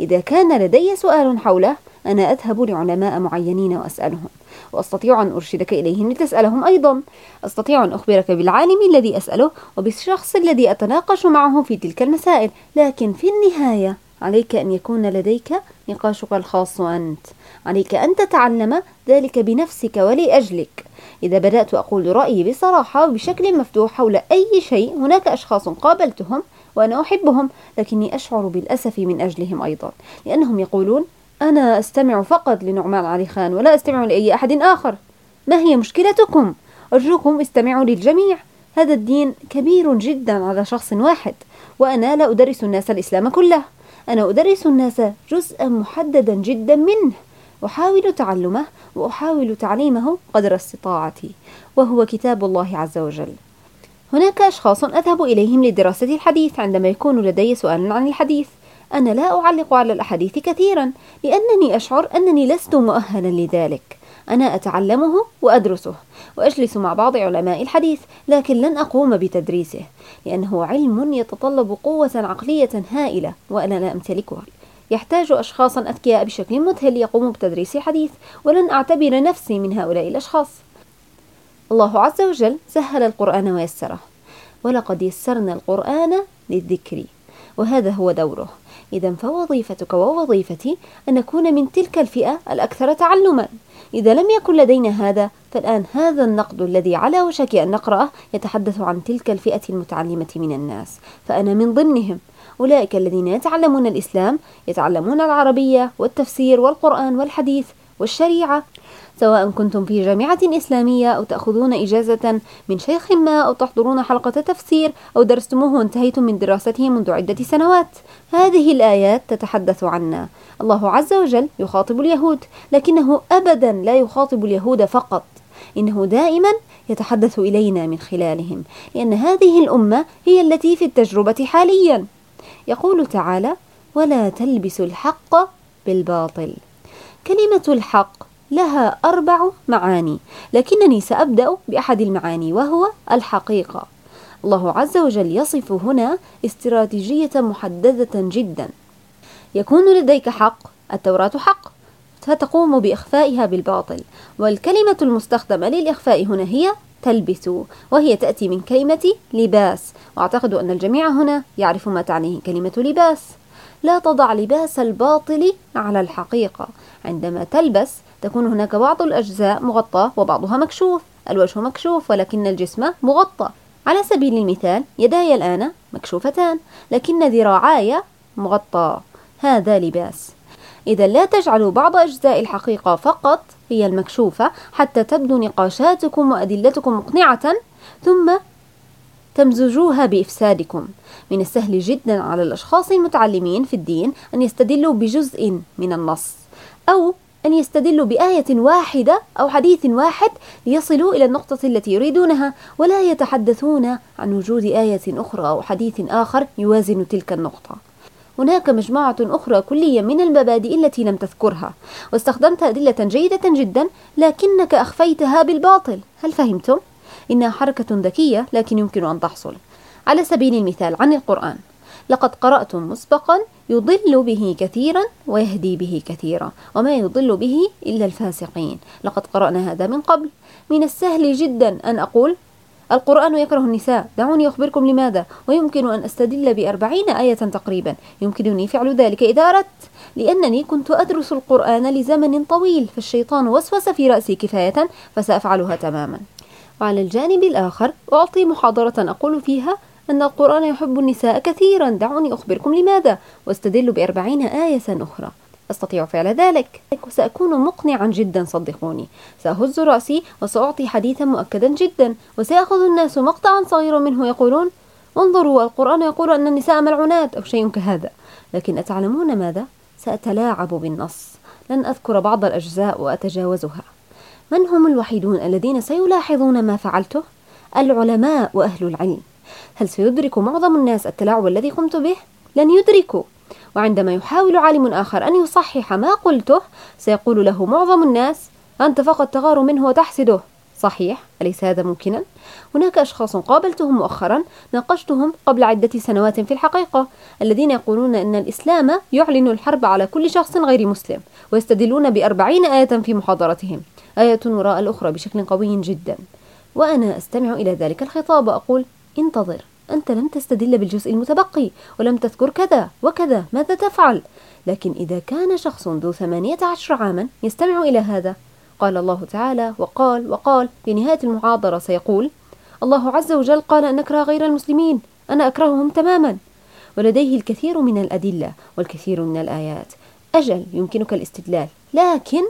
إذا كان لدي سؤال حوله أنا أذهب لعلماء معينين وأسألهم. وأستطيع أن أرشدك إليهم لتسألهم أيضا. أستطيع أن أخبرك بالعالم الذي أسأله وبالشخص الذي أتناقش معه في تلك المسائل لكن في النهاية عليك أن يكون لديك نقاشك الخاص أنت. عليك أن تتعلم ذلك بنفسك ولأجلك. إذا بدأت أقول رأيي بصراحة وبشكل مفتوح حول أي شيء هناك أشخاص قابلتهم وأنا أحبهم لكني أشعر بالأسف من أجلهم أيضا لأنهم يقولون أنا أستمع فقط لنعمان علي خان ولا أستمع لأي أحد آخر. ما هي مشكلتكم؟ أرجوكم استمعوا للجميع. هذا الدين كبير جدا على شخص واحد وأنا لا أدرس الناس الإسلام كله. أنا أدرس الناس جزءا محددا جدا منه. أحاول تعلمه وأحاول تعليمه قدر استطاعتي وهو كتاب الله عز وجل. هناك أشخاص أذهب إليهم لدراسة الحديث عندما يكون لدي سؤال عن الحديث. أنا لا أعلق على الأحاديث كثيرا لأنني أشعر أنني لست مؤهلا لذلك. أنا أتعلمه وأدرسه وأجلس مع بعض علماء الحديث لكن لن أقوم بتدريسه لأنه علم يتطلب قوة عقلية هائلة وأنا لا أمتلكها. يحتاج أشخاصا أذكياء بشكل مذهل يقوموا بتدريس الحديث ولن أعتبر نفسي من هؤلاء الأشخاص. الله عز وجل سهل القرآن ويسره ولقد يسرنا القرآن للذكر وهذا هو دوره. إذا فوظيفتك ووظيفتي أن نكون من تلك الفئة الأكثر تعلما. إذا لم يكن لدينا هذا فالآن هذا النقد الذي على وشك أن نقرأه يتحدث عن تلك الفئة المتعلمة من الناس فأنا من ضمنهم. أولئك الذين يتعلمون الإسلام يتعلمون العربية والتفسير والقرآن والحديث والشريعة سواء كنتم في جامعة إسلامية أو تأخذون إجازة من شيخ ما أو تحضرون حلقة تفسير أو درستموه وانتهيتم من دراسته منذ عدة سنوات. هذه الآيات تتحدث عنا. الله عز وجل يخاطب اليهود لكنه أبدا لا يخاطب اليهود فقط. إنه دائما يتحدث إلينا من خلالهم لأن هذه الأمة هي التي في التجربة حاليا. يقول تعالى ولا تلبسوا الحق بالباطل. كلمة الحق لها أربع معاني لكنني سأبدأ بأحد المعاني وهو الحقيقة. الله عز وجل يصف هنا استراتيجية محددة جدا. يكون لديك حق التوراة حق فتقوم بإخفائها بالباطل والكلمة المستخدمة للإخفاء هنا هي تلبس وهي تأتي من كلمة لباس. وأعتقد أن الجميع هنا يعرف ما تعنيه كلمة لباس. لا تضع لباس الباطل على الحقيقة. عندما تلبس تكون هناك بعض الأجزاء مغطاة وبعضها مكشوف. الوجه مكشوف ولكن الجسم مغطى. على سبيل المثال يداي الآن مكشوفتان لكن ذراعاي مغطى. هذا لباس. إذا لا تجعلوا بعض أجزاء الحقيقة فقط هي المكشوفة حتى تبدو نقاشاتكم وأدلتكم مقنعة ثم تمزجوها بإفسادكم. من السهل جدا على الأشخاص المتعلمين في الدين أن يستدلوا بجزء من النص أو أن يستدلوا بآية واحدة أو حديث واحد ليصلوا إلى النقطة التي يريدونها ولا يتحدثون عن وجود آية أخرى أو حديث آخر يوازن تلك النقطة. هناك مجموعة أخرى كلية من المبادئ التي لم تذكرها واستخدمت أدلة جيدة جدا لكنك أخفيتها بالباطل. هل فهمتم؟ إنها حركة ذكية لكن يمكن أن تحصل. على سبيل المثال عن القرآن. لقد قرأتم مسبقا يضل به كثيرا ويهدي به كثيرا وما يضل به إلا الفاسقين. لقد قرأنا هذا من قبل. من السهل جدا أن أقول القرآن يكره النساء. دعوني أخبركم لماذا؟ ويمكن أن أستدل بأربعين آية تقريبا. يمكنني فعل ذلك إذا أردت لأنني كنت أدرس القرآن لزمن طويل فالشيطان وسوس في رأسي كفاية فسأفعلها تماما. وعلى الجانب الآخر أعطي محاضرة أقول فيها أن القرآن يحب النساء كثيرا. دعوني أخبركم لماذا؟ وأستدل بأربعين آية أخرى. أستطيع فعل ذلك. وسأكون مقنعا جدا صدقوني. سأهز رأسي وسأعطي حديثا مؤكدا جدا. وسيأخذ الناس مقطعا صغيرا منه يقولون انظروا القرآن يقول أن النساء ملعونات أو شيء كهذا. لكن أتعلمون ماذا؟ سأتلاعب بالنص. لن أذكر بعض الأجزاء وأتجاوزها. من هم الوحيدون الذين سيلاحظون ما فعلته؟ العلماء وأهل العلم. هل سيدرك معظم الناس التلاعب الذي قمت به؟ لن يدركوا وعندما يحاول عالم آخر أن يصحح ما قلته سيقول له معظم الناس أنت فقط تغار منه وتحسده صحيح أليس هذا ممكنا؟ هناك أشخاص قابلتهم مؤخرا ناقشتهم قبل عدة سنوات في الحقيقة الذين يقولون أن الإسلام يعلن الحرب على كل شخص غير مسلم ويستدلون بأربعين آية في محاضرتهم آية وراء الأخرى بشكل قوي جدا وأنا أستمع إلى ذلك الخطاب وأقول انتظر أنت لم تستدل بالجزء المتبقي ولم تذكر كذا وكذا ماذا تفعل؟ لكن إذا كان شخص ذو ثمانية عشر عاما يستمع إلى هذا. قال الله تعالى وقال وقال في نهاية المحاضرة سيقول الله عز وجل قال أن نكره غير المسلمين أنا أكرههم تماما. ولديه الكثير من الأدلة والكثير من الآيات. أجل يمكنك الاستدلال لكن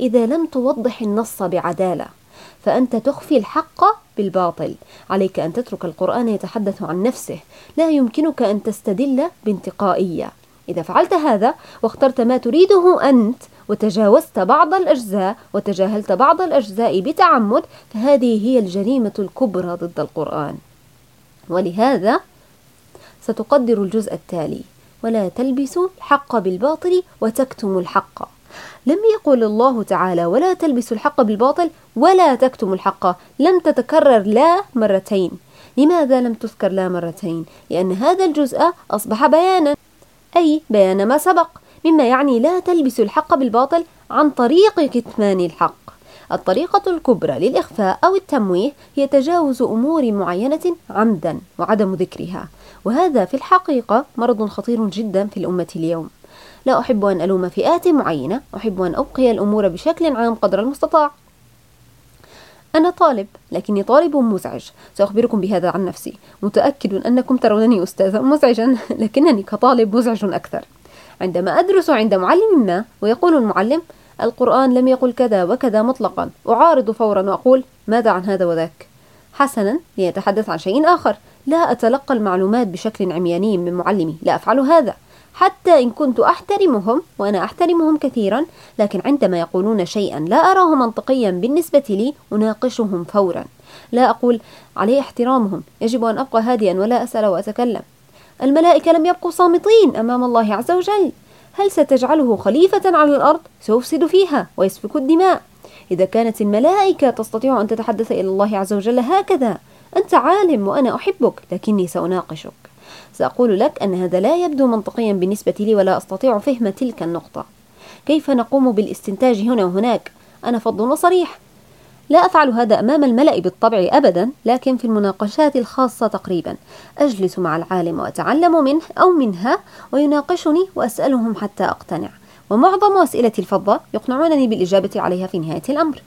إذا لم توضح النص بعدالة فأنت تخفي الحق بالباطل. عليك أن تترك القرآن يتحدث عن نفسه. لا يمكنك أن تستدل بانتقائية. إذا فعلت هذا واخترت ما تريده أنت وتجاوزت بعض الأجزاء وتجاهلت بعض الأجزاء بتعمد فهذه هي الجريمة الكبرى ضد القرآن. ولهذا ستقدر الجزء التالي. ولا تلبسوا الحق بالباطل وتكتموا الحق. لم يقل الله تعالى ولا تلبسوا الحق بالباطل ولا تكتموا الحق لم تتكرر لا مرتين. لماذا لم تذكر لا مرتين؟ لأن هذا الجزء أصبح بيانا أي بيان ما سبق مما يعني لا تلبسوا الحق بالباطل عن طريق كتمان الحق. الطريقة الكبرى للإخفاء أو التمويه هي تجاوز أمور معينة عمدا وعدم ذكرها وهذا في الحقيقة مرض خطير جدا في الأمة اليوم. لا أحب أن ألوم فئات معينة. أحب أن أبقي الأمور بشكل عام قدر المستطاع. أنا طالب لكني طالب مزعج. سأخبركم بهذا عن نفسي. متأكد أنكم ترونني أستاذا مزعجا لكنني كطالب مزعج أكثر. عندما أدرس عند معلم ما ويقول المعلم القرآن لم يقل كذا وكذا مطلقا. أعارض فورا وأقول ماذا عن هذا وذاك؟ حسنا ليتحدث عن شيء آخر. لا أتلقى المعلومات بشكل عمياني من معلمي. لا أفعل هذا. حتى إن كنت أحترمهم وأنا أحترمهم كثيرا لكن عندما يقولون شيئا لا أراه منطقيا بالنسبة لي أناقشهم فورا. لا أقول علي احترامهم يجب أن أبقى هادئا ولا أسأل وأتكلم. الملائكة لم يبقوا صامتين أمام الله عز وجل. هل ستجعله خليفة على الأرض؟ سيفسد فيها ويسفك الدماء. إذا كانت الملائكة تستطيع أن تتحدث إلى الله عز وجل هكذا أنت عالم وأنا أحبك لكني سأناقشك. سأقول لك أن هذا لا يبدو منطقيا بالنسبة لي ولا أستطيع فهم تلك النقطة. كيف نقوم بالاستنتاج هنا وهناك؟ أنا فض وصريح. لا أفعل هذا أمام الملأ بالطبع أبدا لكن في المناقشات الخاصة تقريبا. أجلس مع العالم وأتعلم منه أو منها ويناقشني وأسألهم حتى أقتنع. ومعظم أسئلة الفضة يقنعونني بالإجابة عليها في نهاية الأمر.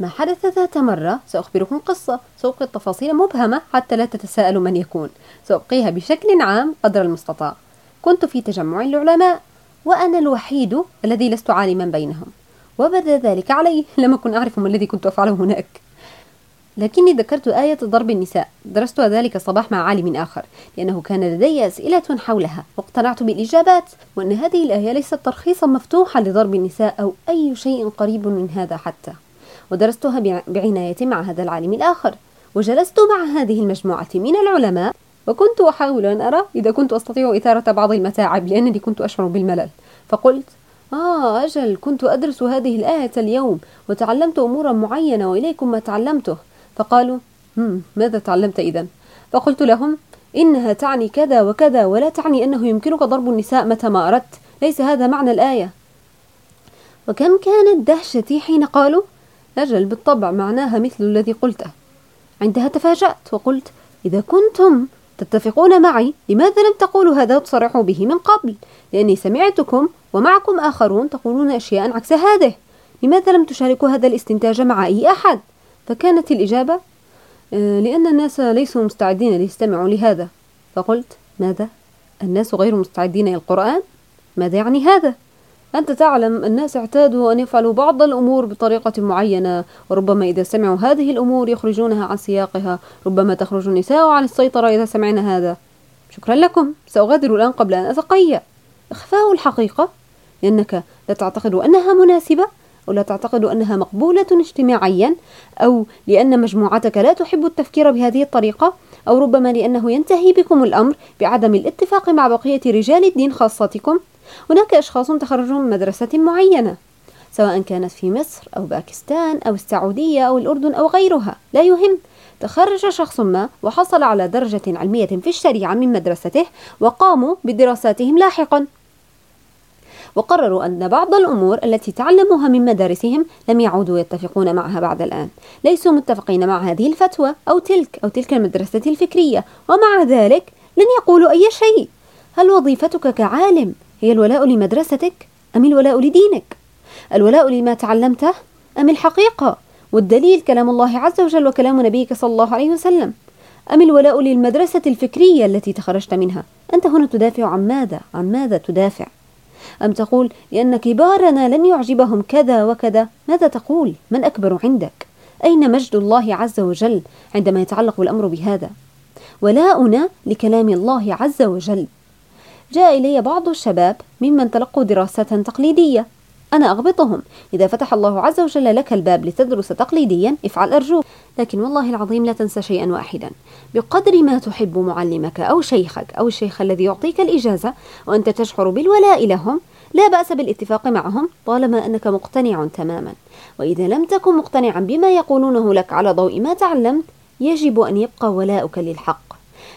ما حدث ذات مرة سأخبركم قصة سأبقي التفاصيل مبهمة حتى لا تتساءلوا من يكون. سأبقيها بشكل عام قدر المستطاع. كنت في تجمع العلماء وأنا الوحيد الذي لست عالما بينهم. وبدأ ذلك علي. لم أكن أعرف ما الذي كنت أفعله هناك. لكني ذكرت آية ضرب النساء. درستها ذلك الصباح مع عالم آخر لأنه كان لدي أسئلة حولها. واقتنعت بالإجابات وأن هذه الآية ليست ترخيصا مفتوحا لضرب النساء أو أي شيء قريب من هذا حتى. ودرستها بعناية مع هذا العالم الآخر. وجلست مع هذه المجموعة من العلماء وكنت أحاول أن أرى إذا كنت أستطيع إثارة بعض المتاعب لأنني كنت أشعر بالملل. فقلت آه أجل كنت أدرس هذه الآية اليوم وتعلمت أمورا معينة وإليكم ما تعلمته. فقالوا هم ماذا تعلمت إذا؟ فقلت لهم إنها تعني كذا وكذا ولا تعني أنه يمكنك ضرب النساء متى ما أردت. ليس هذا معنى الآية. وكم كانت دهشتي حين قالوا؟ أجل بالطبع معناها مثل الذي قلته عندها تفاجأت وقلت إذا كنتم تتفقون معي لماذا لم تقولوا هذا وتصرحوا به من قبل لأني سمعتكم ومعكم آخرون تقولون أشياء عكس هذه لماذا لم تشاركوا هذا الاستنتاج مع أي أحد فكانت الإجابة آه، لأن الناس ليسوا مستعدين ليستمعوا لهذا فقلت ماذا؟ الناس غير مستعدين للقرآن؟ ماذا يعني هذا؟ أنت تعلم الناس اعتادوا أن يفعلوا بعض الأمور بطريقة معينة وربما إذا سمعوا هذه الأمور يخرجونها عن سياقها ربما تخرج النساء عن السيطرة إذا سمعنا هذا. شكرا لكم. سأغادر الآن قبل أن أتقيأ إخفاء الحقيقة لأنك لا تعتقد أنها مناسبة أو لا تعتقد أنها مقبولة اجتماعيا أو لأن مجموعتك لا تحب التفكير بهذه الطريقة أو ربما لأنه ينتهي بكم الأمر بعدم الاتفاق مع بقية رجال الدين خاصتكم. هناك أشخاص تخرجوا من مدرسة معينة سواء كانت في مصر أو باكستان أو السعودية أو الأردن أو غيرها. لا يهم تخرج شخص ما وحصل على درجة علمية في الشريعة من مدرسته وقاموا بدراساتهم لاحقا. وقرروا أن بعض الأمور التي تعلموها من مدارسهم لم يعودوا يتفقون معها بعد الآن. ليسوا متفقين مع هذه الفتوى أو تلك أو تلك المدرسة الفكرية. ومع ذلك لن يقولوا أي شيء. هل وظيفتك كعالم هي الولاء لمدرستك أم الولاء لدينك؟ الولاء لما تعلمته أم الحقيقة؟ والدليل كلام الله عز وجل وكلام نبيك صلى الله عليه وسلم. أم الولاء للمدرسة الفكرية التي تخرجت منها؟ أنت هنا تدافع عن ماذا؟ عن ماذا تدافع؟ أم تقول لأن كبارنا لم يعجبهم كذا وكذا؟ ماذا تقول؟ من أكبر عندك؟ أين مجد الله عز وجل عندما يتعلق الأمر بهذا؟ ولاؤنا لكلام الله عز وجل. جاء إلي بعض الشباب ممن تلقوا دراسة تقليدية. أنا أغبطهم. إذا فتح الله عز وجل لك الباب لتدرس تقليديا افعل أرجوك. لكن والله العظيم لا تنسى شيئا واحدا. بقدر ما تحب معلمك أو شيخك أو الشيخ الذي يعطيك الإجازة وأنت تشعر بالولاء لهم لا بأس بالاتفاق معهم طالما أنك مقتنع تماما. وإذا لم تكن مقتنعا بما يقولونه لك على ضوء ما تعلمت يجب أن يبقى ولاؤك للحق.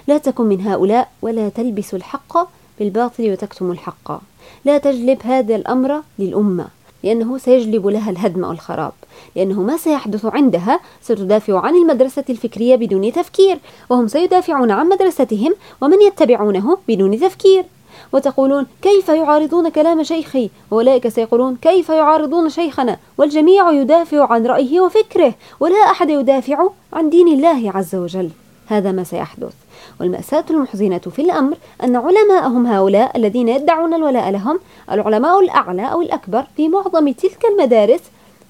لا تكن من هؤلاء ولا تلبس الحق بالباطل وتكتم الحق. لا تجلب هذا الأمر للأمة لأنه سيجلب لها الهدم والخراب. لأنه ما سيحدث عندها ستدافع عن المدرسة الفكرية بدون تفكير وهم سيدافعون عن مدرستهم ومن يتبعونه بدون تفكير. وتقولون كيف يعارضون كلام شيخي؟ وأولئك سيقولون كيف يعارضون شيخنا؟ والجميع يدافع عن رأيه وفكره ولا أحد يدافع عن دين الله عز وجل. هذا ما سيحدث. والمأساة المحزنة في الأمر أن علماءهم هؤلاء الذين يدعون الولاء لهم العلماء الأعلى أو الأكبر في معظم تلك المدارس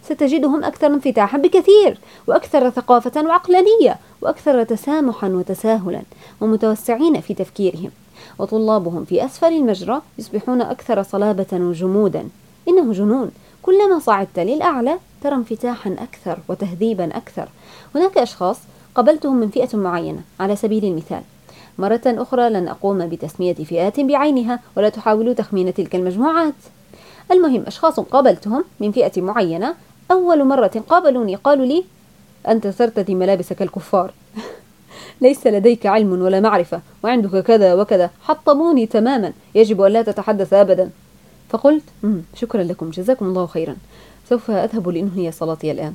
ستجدهم أكثر انفتاحا بكثير وأكثر ثقافة وعقلانية وأكثر تسامحا وتساهلا ومتوسعين في تفكيرهم. وطلابهم في أسفل المجرى يصبحون أكثر صلابة وجمودا. إنه جنون. كلما صعدت للأعلى ترى انفتاحا أكثر وتهذيبا أكثر. هناك أشخاص قبلتهم من فئة معينة. على سبيل المثال مرة أخرى لن أقوم بتسمية فئات بعينها ولا تحاولوا تخمين تلك المجموعات. المهم أشخاص قابلتهم من فئة معينة. أول مرة قابلوني قالوا لي أنت ترتدي ملابسك الكفار. ليس لديك علم ولا معرفة وعندك كذا وكذا. حطموني تماما. يجب أن لا تتحدث أبدا. فقلت شكرا لكم. جزاكم الله خيرا. سوف أذهب لأنهي صلاتي الآن.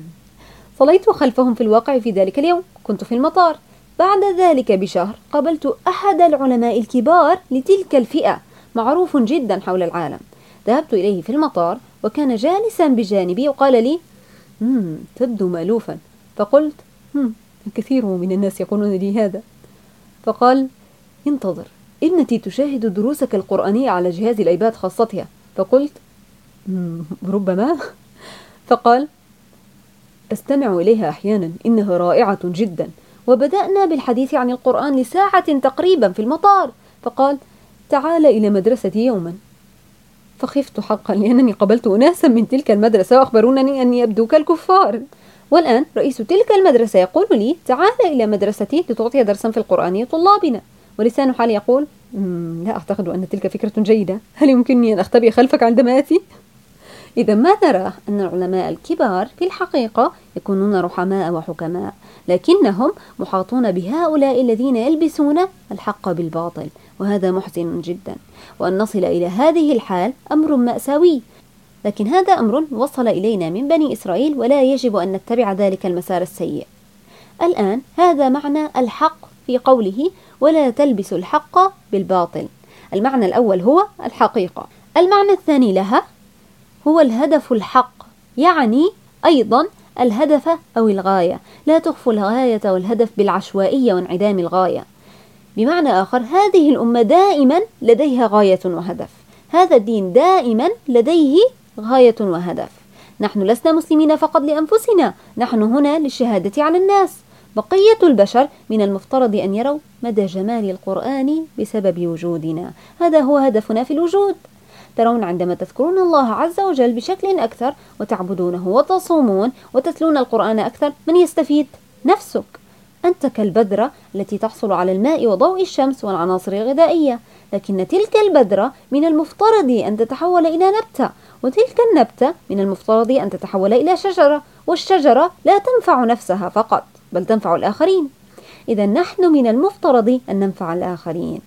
صليت خلفهم في الواقع في ذلك اليوم. كنت في المطار. بعد ذلك بشهر قابلت أحد العلماء الكبار لتلك الفئة معروف جدا حول العالم. ذهبت إليه في المطار وكان جالسا بجانبي وقال لي تبدو مألوفا. فقلت الكثير من الناس يقولون لي هذا. فقال انتظر ابنتي تشاهد دروسك القرآنية على جهاز الأيباد خاصتها. فقلت ربما. فقال أستمع إليها أحيانا إنها رائعة جدا. وبدأنا بالحديث عن القرآن لساعة تقريبا في المطار. فقال تعال إلى مدرستي يوما. فخفت حقا لأنني قبلت أناسا من تلك المدرسة وأخبرونني أني أبدو كالكفار. والآن رئيس تلك المدرسة يقول لي تعال إلى مدرستي لتعطي درسا في القرآن لطلابنا. ولسان حالي يقول لا أعتقد أن تلك فكرة جيدة. هل يمكنني أن أختبئ خلفك عندما آتي؟ إذا ما نرى أن العلماء الكبار في الحقيقة يكونون رحماء وحكماء لكنهم محاطون بهؤلاء الذين يلبسون الحق بالباطل وهذا محزن جدا. وأن نصل إلى هذه الحال أمر مأساوي. لكن هذا أمر وصل إلينا من بني إسرائيل ولا يجب أن نتبع ذلك المسار السيء. الآن هذا معنى الحق في قوله ولا تلبس الحق بالباطل. المعنى الأول هو الحقيقة. المعنى الثاني لها هو الهدف الحق يعني أيضا الهدف أو الغاية. لا تخفوا الغاية والهدف بالعشوائية وانعدام الغاية. بمعنى آخر هذه الأمة دائما لديها غاية وهدف. هذا الدين دائما لديه غاية وهدف. نحن لسنا مسلمين فقط لأنفسنا. نحن هنا للشهادة على الناس. بقية البشر من المفترض أن يروا مدى جمال القرآن بسبب وجودنا. هذا هو هدفنا في الوجود. ترون عندما تذكرون الله عز وجل بشكل أكثر وتعبدونه وتصومون وتتلون القرآن أكثر من يستفيد؟ نفسك. أنت كالبذرة التي تحصل على الماء وضوء الشمس والعناصر الغذائية. لكن تلك البذرة من المفترض أن تتحول إلى نبتة وتلك النبتة من المفترض أن تتحول إلى شجرة والشجرة لا تنفع نفسها فقط بل تنفع الآخرين. إذا نحن من المفترض أن ننفع الآخرين.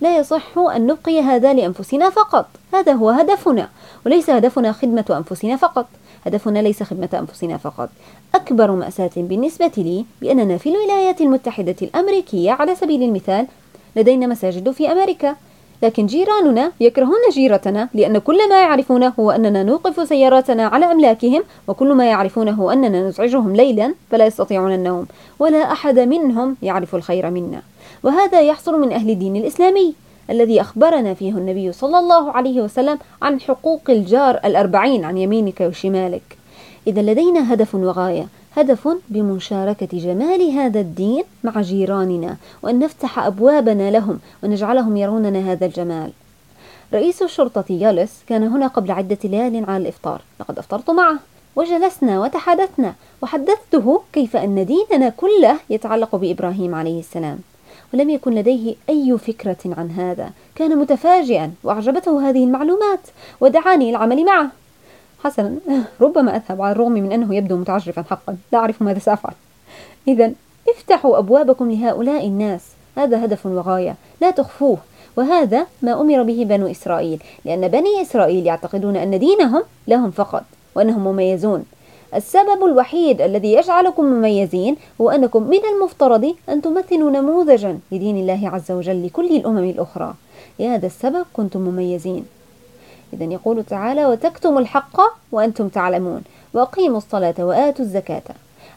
لا يصح أن نبقي هذا لأنفسنا فقط. هذا هو هدفنا وليس هدفنا خدمة أنفسنا فقط. هدفنا ليس خدمة أنفسنا فقط. أكبر مأساة بالنسبة لي بأننا في الولايات المتحدة الأمريكية على سبيل المثال لدينا مساجد في أمريكا. لكن جيراننا يكرهون جيرتنا لأن كل ما يعرفونه هو أننا نوقف سياراتنا على أملاكهم وكل ما يعرفونه أننا نزعجهم ليلا فلا يستطيعون النوم ولا أحد منهم يعرف الخير منا. وهذا يحصل من أهل الدين الإسلامي الذي أخبرنا فيه النبي صلى الله عليه وسلم عن حقوق الجار الأربعين عن يمينك وشمالك. إذا لدينا هدف وغاية هدف بمشاركة جمال هذا الدين مع جيراننا وأن نفتح أبوابنا لهم ونجعلهم يروننا هذا الجمال. رئيس الشرطة يالس كان هنا قبل عدة ليال على الإفطار. لقد أفطرت معه وجلسنا وتحدثنا وحدثته كيف أن ديننا كله يتعلق بإبراهيم عليه السلام. ولم يكن لديه أي فكرة عن هذا. كان متفاجئا وأعجبته هذه المعلومات ودعاني العمل معه. حسنا ربما أذهب على الرغم من أنه يبدو متعجرفا حقا. لا أعرف ماذا سأفعل. إذا افتحوا أبوابكم لهؤلاء الناس. هذا هدف وغاية. لا تخفوه. وهذا ما أمر به بنو إسرائيل. لأن بني إسرائيل يعتقدون أن دينهم لهم فقط وأنهم مميزون. السبب الوحيد الذي يجعلكم مميزين هو أنكم من المفترض أن تمثلوا نموذجا لدين الله عز وجل لكل الأمم الأخرى. لهذا السبب كنتم مميزين. إذا يقول تعالى وتكتم الحق وأنتم تعلمون وأقيموا الصلاة وآتوا الزكاة.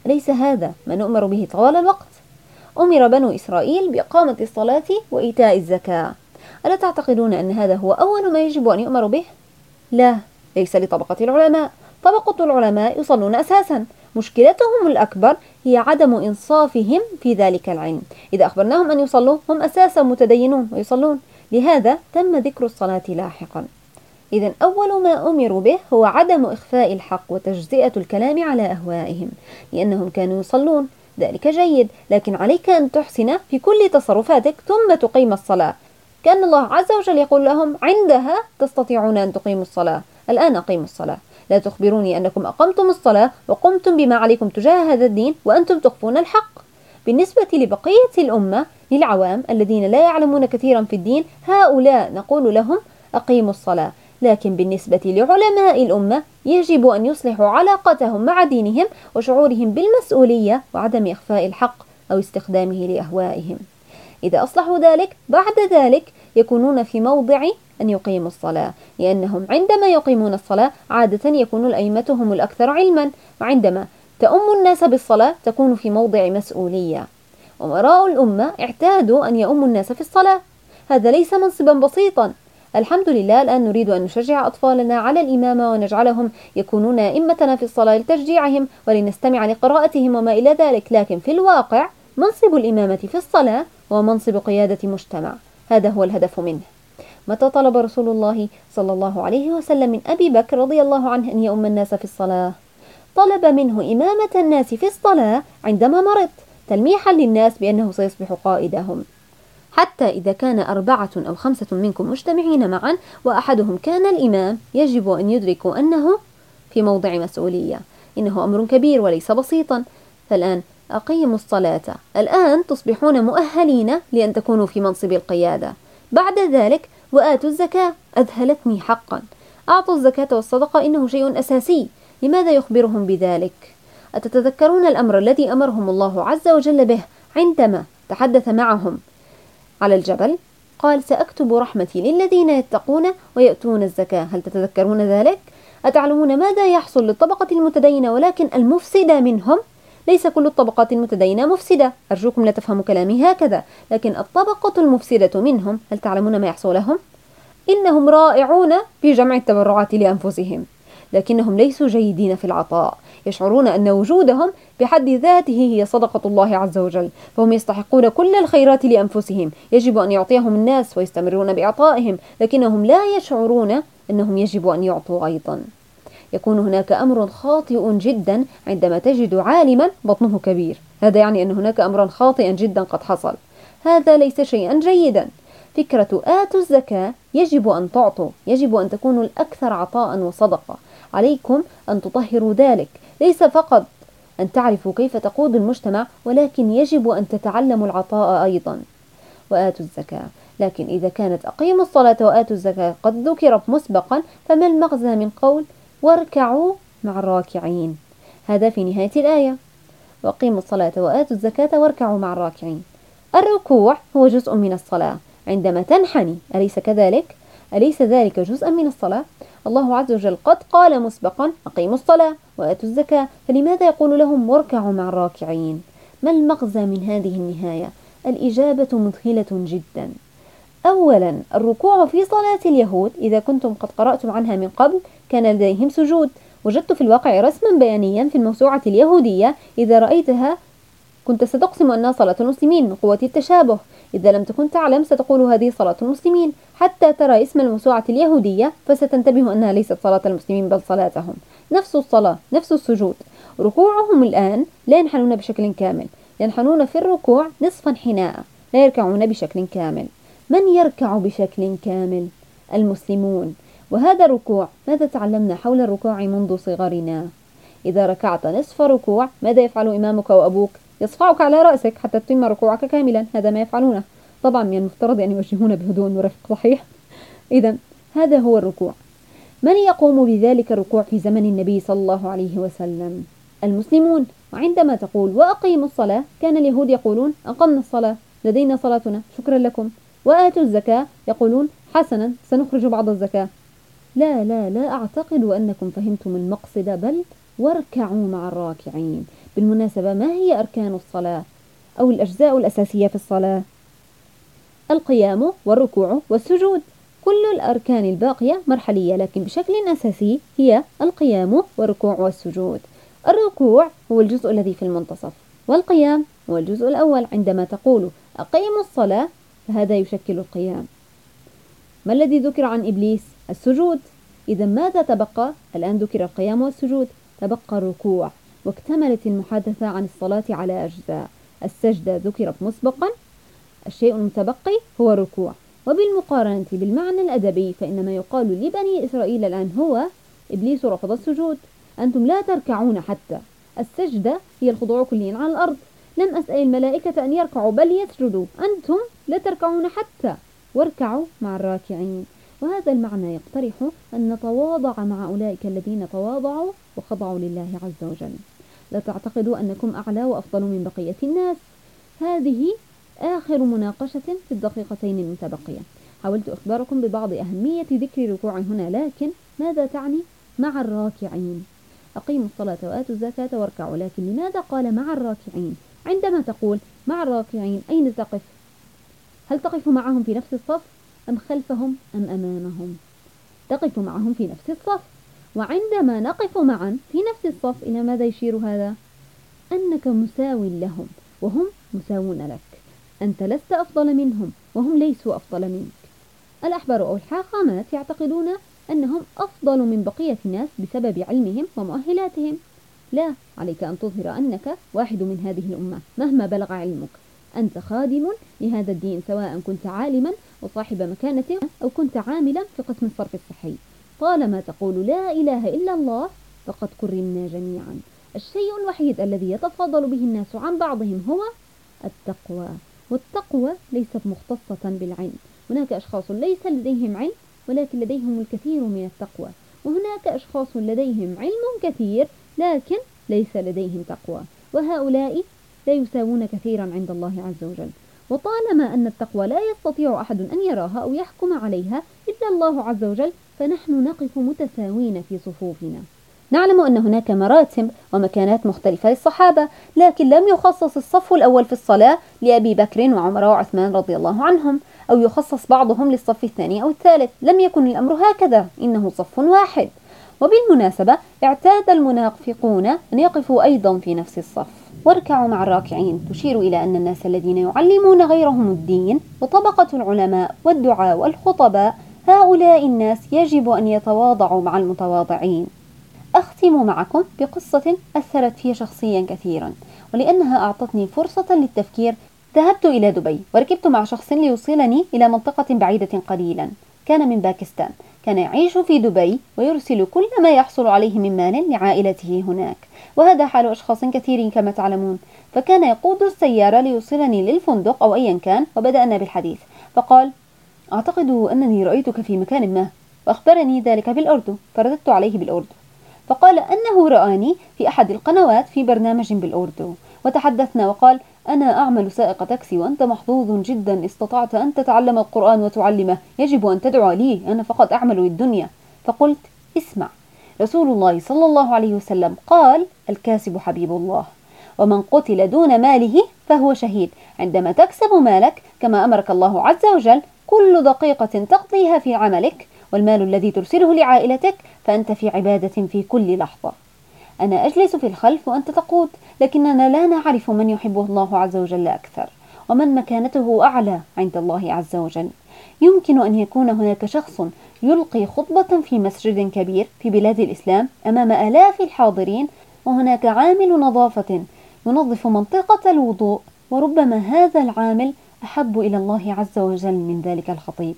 أليس هذا ما نؤمر به طوال الوقت؟ أمر بنو إسرائيل بإقامة الصلاة وإيتاء الزكاة. ألا تعتقدون أن هذا هو أول ما يجب أن يؤمر به؟ لا ليس لطبقة العلماء. طبقة العلماء يصلون أساسا. مشكلتهم الأكبر هي عدم إنصافهم في ذلك العلم. إذا أخبرناهم أن يصلوا هم أساسا متدينون ويصلون. لهذا تم ذكر الصلاة لاحقا. إذا أول ما أمروا به هو عدم إخفاء الحق وتجزئة الكلام على أهوائهم لأنهم كانوا يصلون. ذلك جيد لكن عليك أن تحسن في كل تصرفاتك ثم تقيم الصلاة. كأن الله عز وجل يقول لهم عندها تستطيعون أن تقيموا الصلاة. الآن أقيموا الصلاة. لا تخبروني أنكم أقمتم الصلاة وقمتم بما عليكم تجاه هذا الدين وأنتم تخفون الحق. بالنسبة لبقية الأمة للعوام الذين لا يعلمون كثيرا في الدين هؤلاء نقول لهم أقيموا الصلاة. لكن بالنسبة لعلماء الأمة يجب أن يصلحوا علاقتهم مع دينهم وشعورهم بالمسؤولية وعدم إخفاء الحق أو استخدامه لأهوائهم. إذا أصلحوا ذلك بعد ذلك يكونون في موضع أن يقيموا الصلاة لأنهم عندما يقيمون الصلاة عادة يكون الأئمة هم الأكثر علما وعندما تأم الناس بالصلاة تكون في موضع مسؤولية. أمراء الأمة اعتادوا أن يؤموا الناس في الصلاة. هذا ليس منصبا بسيطا. الحمد لله الآن نريد أن نشجع أطفالنا على الإمامة ونجعلهم يكونون أئمتنا في الصلاة لتشجيعهم ولنستمع لقراءتهم وما إلى ذلك. لكن في الواقع منصب الإمامة في الصلاة هو منصب قيادة مجتمع. هذا هو الهدف منه. متى طلب رسول الله صلى الله عليه وسلم من أبي بكر رضي الله عنه أن يؤم الناس في الصلاة؟ طلب منه إمامة الناس في الصلاة عندما مرض تلميحا للناس بأنه سيصبح قائدهم. حتى إذا كان أربعة أو خمسة منكم مجتمعين معا وأحدهم كان الإمام يجب أن يدركوا أنه في موضع مسؤولية. إنه أمر كبير وليس بسيطا. فالآن أقيموا الصلاة. الآن تصبحون مؤهلين لأن تكونوا في منصب القيادة. بعد ذلك وآتوا الزكاة. أذهلتني حقا. أعطوا الزكاة والصدقة إنه شيء أساسي. لماذا يخبرهم بذلك؟ أتتذكرون الأمر الذي أمرهم الله عز وجل به عندما تحدث معهم على الجبل؟ قال سأكتب رحمتي للذين يتقون ويأتون الزكاة. هل تتذكرون ذلك؟ أتعلمون ماذا يحصل للطبقة المتدينة ولكن المفسدة منهم؟ ليس كل الطبقات المتدينة مفسدة. أرجوكم لا تفهموا كلامي هكذا لكن الطبقة المفسدة منهم هل تعلمون ما يحصل لهم؟ إنهم رائعون في جمع التبرعات لأنفسهم لكنهم ليسوا جيدين في العطاء. يشعرون أن وجودهم بحد ذاته هي صدقة الله عز وجل فهم يستحقون كل الخيرات لأنفسهم. يجب أن يعطيهم الناس ويستمرون بإعطائهم لكنهم لا يشعرون أنهم يجب أن يعطوا أيضا. يكون هناك أمر خاطئ جدا عندما تجد عالما بطنه كبير. هذا يعني أن هناك أمرا خاطئا جدا قد حصل. هذا ليس شيئا جيدا. فكرة آتوا الزكاة يجب أن تعطوا يجب أن تكونوا الأكثر عطاء وصدقة. عليكم أن تطهروا ذلك. ليس فقط أن تعرفوا كيف تقود المجتمع ولكن يجب أن تتعلموا العطاء أيضا. وآتوا الزكاة. لكن إذا كانت أقيموا الصلاة وآتوا الزكاة قد ذكرت مسبقا فما المغزى من قول؟ واركعوا مع الراكعين. هذا في نهاية الآية. وأقيموا الصلاة وآتوا الزكاة واركعوا مع الراكعين. الركوع هو جزء من الصلاة. عندما تنحني أليس كذلك؟ أليس ذلك جزءا من الصلاة؟ الله عز وجل قد قال مسبقا أقيموا الصلاة وآتوا الزكاة. فلماذا يقول لهم واركعوا مع الراكعين؟ ما المغزى من هذه النهاية؟ الإجابة مذهلة جدا. أولا الركوع في صلاة اليهود إذا كنتم قد قرأتم عنها من قبل كان لديهم سجود. وجدت في الواقع رسما بيانيا في الموسوعة اليهودية إذا رأيتها كنت ستقسم أنها صلاة المسلمين من قوة التشابه. إذا لم تكن تعلم ستقول هذه صلاة المسلمين. حتى ترى اسم الموسوعة اليهودية فستنتبه أنها ليست صلاة المسلمين بل صلاتهم. نفس الصلاة نفس السجود. ركوعهم الآن لا ينحنون بشكل كامل. ينحنون في الركوع نصف انحناء لا يركعون بشكل كامل. من يركع بشكل كامل؟ المسلمون. وهذا الركوع ماذا تعلمنا حول الركوع منذ صغرنا؟ إذا ركعت نصف ركوع ماذا يفعل إمامك وأبوك؟ يصفعك على رأسك حتى تتم ركوعك كاملا هذا ما يفعلونه. طبعا من المفترض أن يوجهون بهدوء ورفق صحيح؟ إذا هذا هو الركوع. من يقوم بذلك الركوع في زمن النبي صلى الله عليه وسلم؟ المسلمون. وعندما تقول وأقيموا الصلاة كان اليهود يقولون أقمنا الصلاة لدينا صلاتنا شكرا لكم. وآتوا الزكاة يقولون حسنا سنخرج بعض الزكاة. لا لا لا أعتقد أنكم فهمتم المقصد بل واركعوا مع الراكعين. بالمناسبة ما هي أركان الصلاة أو الأجزاء الأساسية في الصلاة؟ القيام والركوع والسجود. كل الأركان الباقية مرحلية لكن بشكل أساسي هي القيام والركوع والسجود. الركوع هو الجزء الذي في المنتصف والقيام هو الجزء الأول عندما تقول أقيموا الصلاة فهذا يشكل القيام. ما الذي ذكر عن إبليس؟ السجود. إذا ماذا تبقى؟ الآن ذكر القيام والسجود. تبقى الركوع واكتملت المحادثة عن الصلاة على أجزاء. السجدة ذكرت مسبقا. الشيء المتبقي هو الركوع. وبالمقارنة بالمعنى الأدبي فإنما يقال لبني إسرائيل الآن هو إبليس رفض السجود. أنتم لا تركعون حتى. السجدة هي الخضوع كليا على الأرض. لم أسأل الملائكة أن يركعوا بل يسجدوا. أنتم لا تركعون حتى. واركعوا مع الراكعين. وهذا المعنى يقترح أن نتواضع مع أولئك الذين تواضعوا وخضعوا لله عز وجل. لا تعتقدوا أنكم أعلى وأفضل من بقية الناس. هذه آخر مناقشة في الدقيقتين المتبقية. حاولت إخباركم ببعض أهمية ذكر الركوع هنا لكن ماذا تعني مع الراكعين؟ أقيموا الصلاة وآتوا الزكاة واركعوا لكن لماذا قال مع الراكعين؟ عندما تقول مع الراكعين أين تقف؟ هل تقف معهم في نفس الصف؟ أم خلفهم أم أمامهم. تقف معهم في نفس الصف. وعندما نقف معا في نفس الصف إلى ماذا يشير هذا؟ أنك مساو لهم وهم مساوون لك. أنت لست أفضل منهم وهم ليسوا أفضل منك. الأحبار أو الحاخامات يعتقدون أنهم أفضل من بقية الناس بسبب علمهم ومؤهلاتهم. لا عليك أن تظهر أنك واحد من هذه الأمة مهما بلغ علمك. أنت خادم لهذا الدين سواء كنت عالما وصاحب مكانة أو كنت عاملا في قسم الصرف الصحي. طالما تقول لا إله إلا الله فقد كرمنا جميعا. الشيء الوحيد الذي يتفاضل به الناس عن بعضهم هو التقوى. والتقوى ليست مختصة بالعلم هناك أشخاص ليس لديهم علم ولكن لديهم الكثير من التقوى. وهناك أشخاص لديهم علم كثير لكن ليس لديهم تقوى. وهؤلاء لا يساوون كثيرا عند الله عز وجل. وطالما أن التقوى لا يستطيع أحد أن يراها أو يحكم عليها إلا الله عز وجل فنحن نقف متساوين في صفوفنا. نعلم أن هناك مراتب ومكانات مختلفة للصحابة لكن لم يخصص الصف الأول في الصلاة لأبي بكر وعمر وعثمان رضي الله عنهم أو يخصص بعضهم للصف الثاني أو الثالث. لم يكن الأمر هكذا إنه صف واحد. وبالمناسبة اعتاد المنافقون أن يقفوا أيضا في نفس الصف. واركعوا مع الراكعين. تشير إلى أن الناس الذين يعلمون غيرهم الدين وطبقة العلماء والدعاء والخطباء هؤلاء الناس يجب أن يتواضعوا مع المتواضعين. أختم معكم بقصة أثرت في شخصيا كثيرا ولأنها أعطتني فرصة للتفكير. ذهبت إلى دبي وركبت مع شخص ليوصلني إلى منطقة بعيدة قليلا كان من باكستان. كان يعيش في دبي ويرسل كل ما يحصل عليه من مال لعائلته هناك. وهذا حال أشخاص كثير كما تعلمون. فكان يقود السيارة ليوصلني للفندق أو أيا كان وبدأنا بالحديث. فقال أعتقد أنني رأيتك في مكان ما. وأخبرني ذلك بالأردو فرددت عليه بالأردو فقال أنه رآني في أحد القنوات في برنامج بالأردو وتحدثنا وقال أنا أعمل سائق تاكسي وأنت محظوظ جدا. استطعت أن تتعلم القرآن وتعلمه. يجب أن تدعو لي. أنا فقط أعمل للدنيا فقلت اسمع. رسول الله صلى الله عليه وسلم قال الكاسب حبيب الله. ومن قتل دون ماله فهو شهيد. عندما تكسب مالك كما أمرك الله عز وجل كل دقيقة تقضيها في عملك. والمال الذي ترسله لعائلتك فأنت في عبادة في كل لحظة. أنا أجلس في الخلف وأنت تقود لكننا لا نعرف من يحبه الله عز وجل أكثر ومن مكانته أعلى عند الله عز وجل. يمكن أن يكون هناك شخص يلقي خطبة في مسجد كبير في بلاد الإسلام أمام آلاف الحاضرين وهناك عامل نظافة ينظف منطقة الوضوء وربما هذا العامل أحب إلى الله عز وجل من ذلك الخطيب.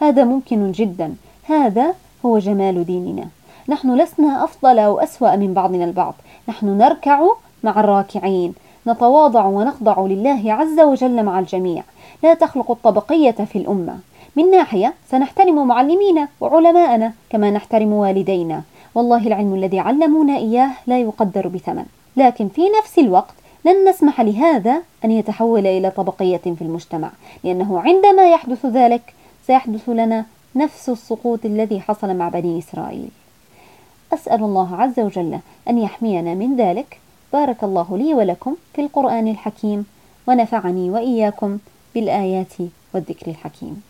هذا ممكن جدا. هذا هو جمال ديننا. نحن لسنا أفضل أو أسوأ من بعضنا البعض. نحن نركع مع الراكعين. نتواضع ونخضع لله عز وجل مع الجميع. لا تخلق الطبقية في الأمة. من ناحية سنحترم معلمينا وعلماءنا كما نحترم والدينا. والله العلم الذي علمونا إياه لا يقدر بثمن. لكن في نفس الوقت لن نسمح لهذا أن يتحول إلى طبقية في المجتمع. لأنه عندما يحدث ذلك سيحدث لنا نفس السقوط الذي حصل مع بني إسرائيل. أسأل الله عز وجل أن يحمينا من ذلك. بارك الله لي ولكم في القرآن الحكيم ونفعني وإياكم بالآيات والذكر الحكيم.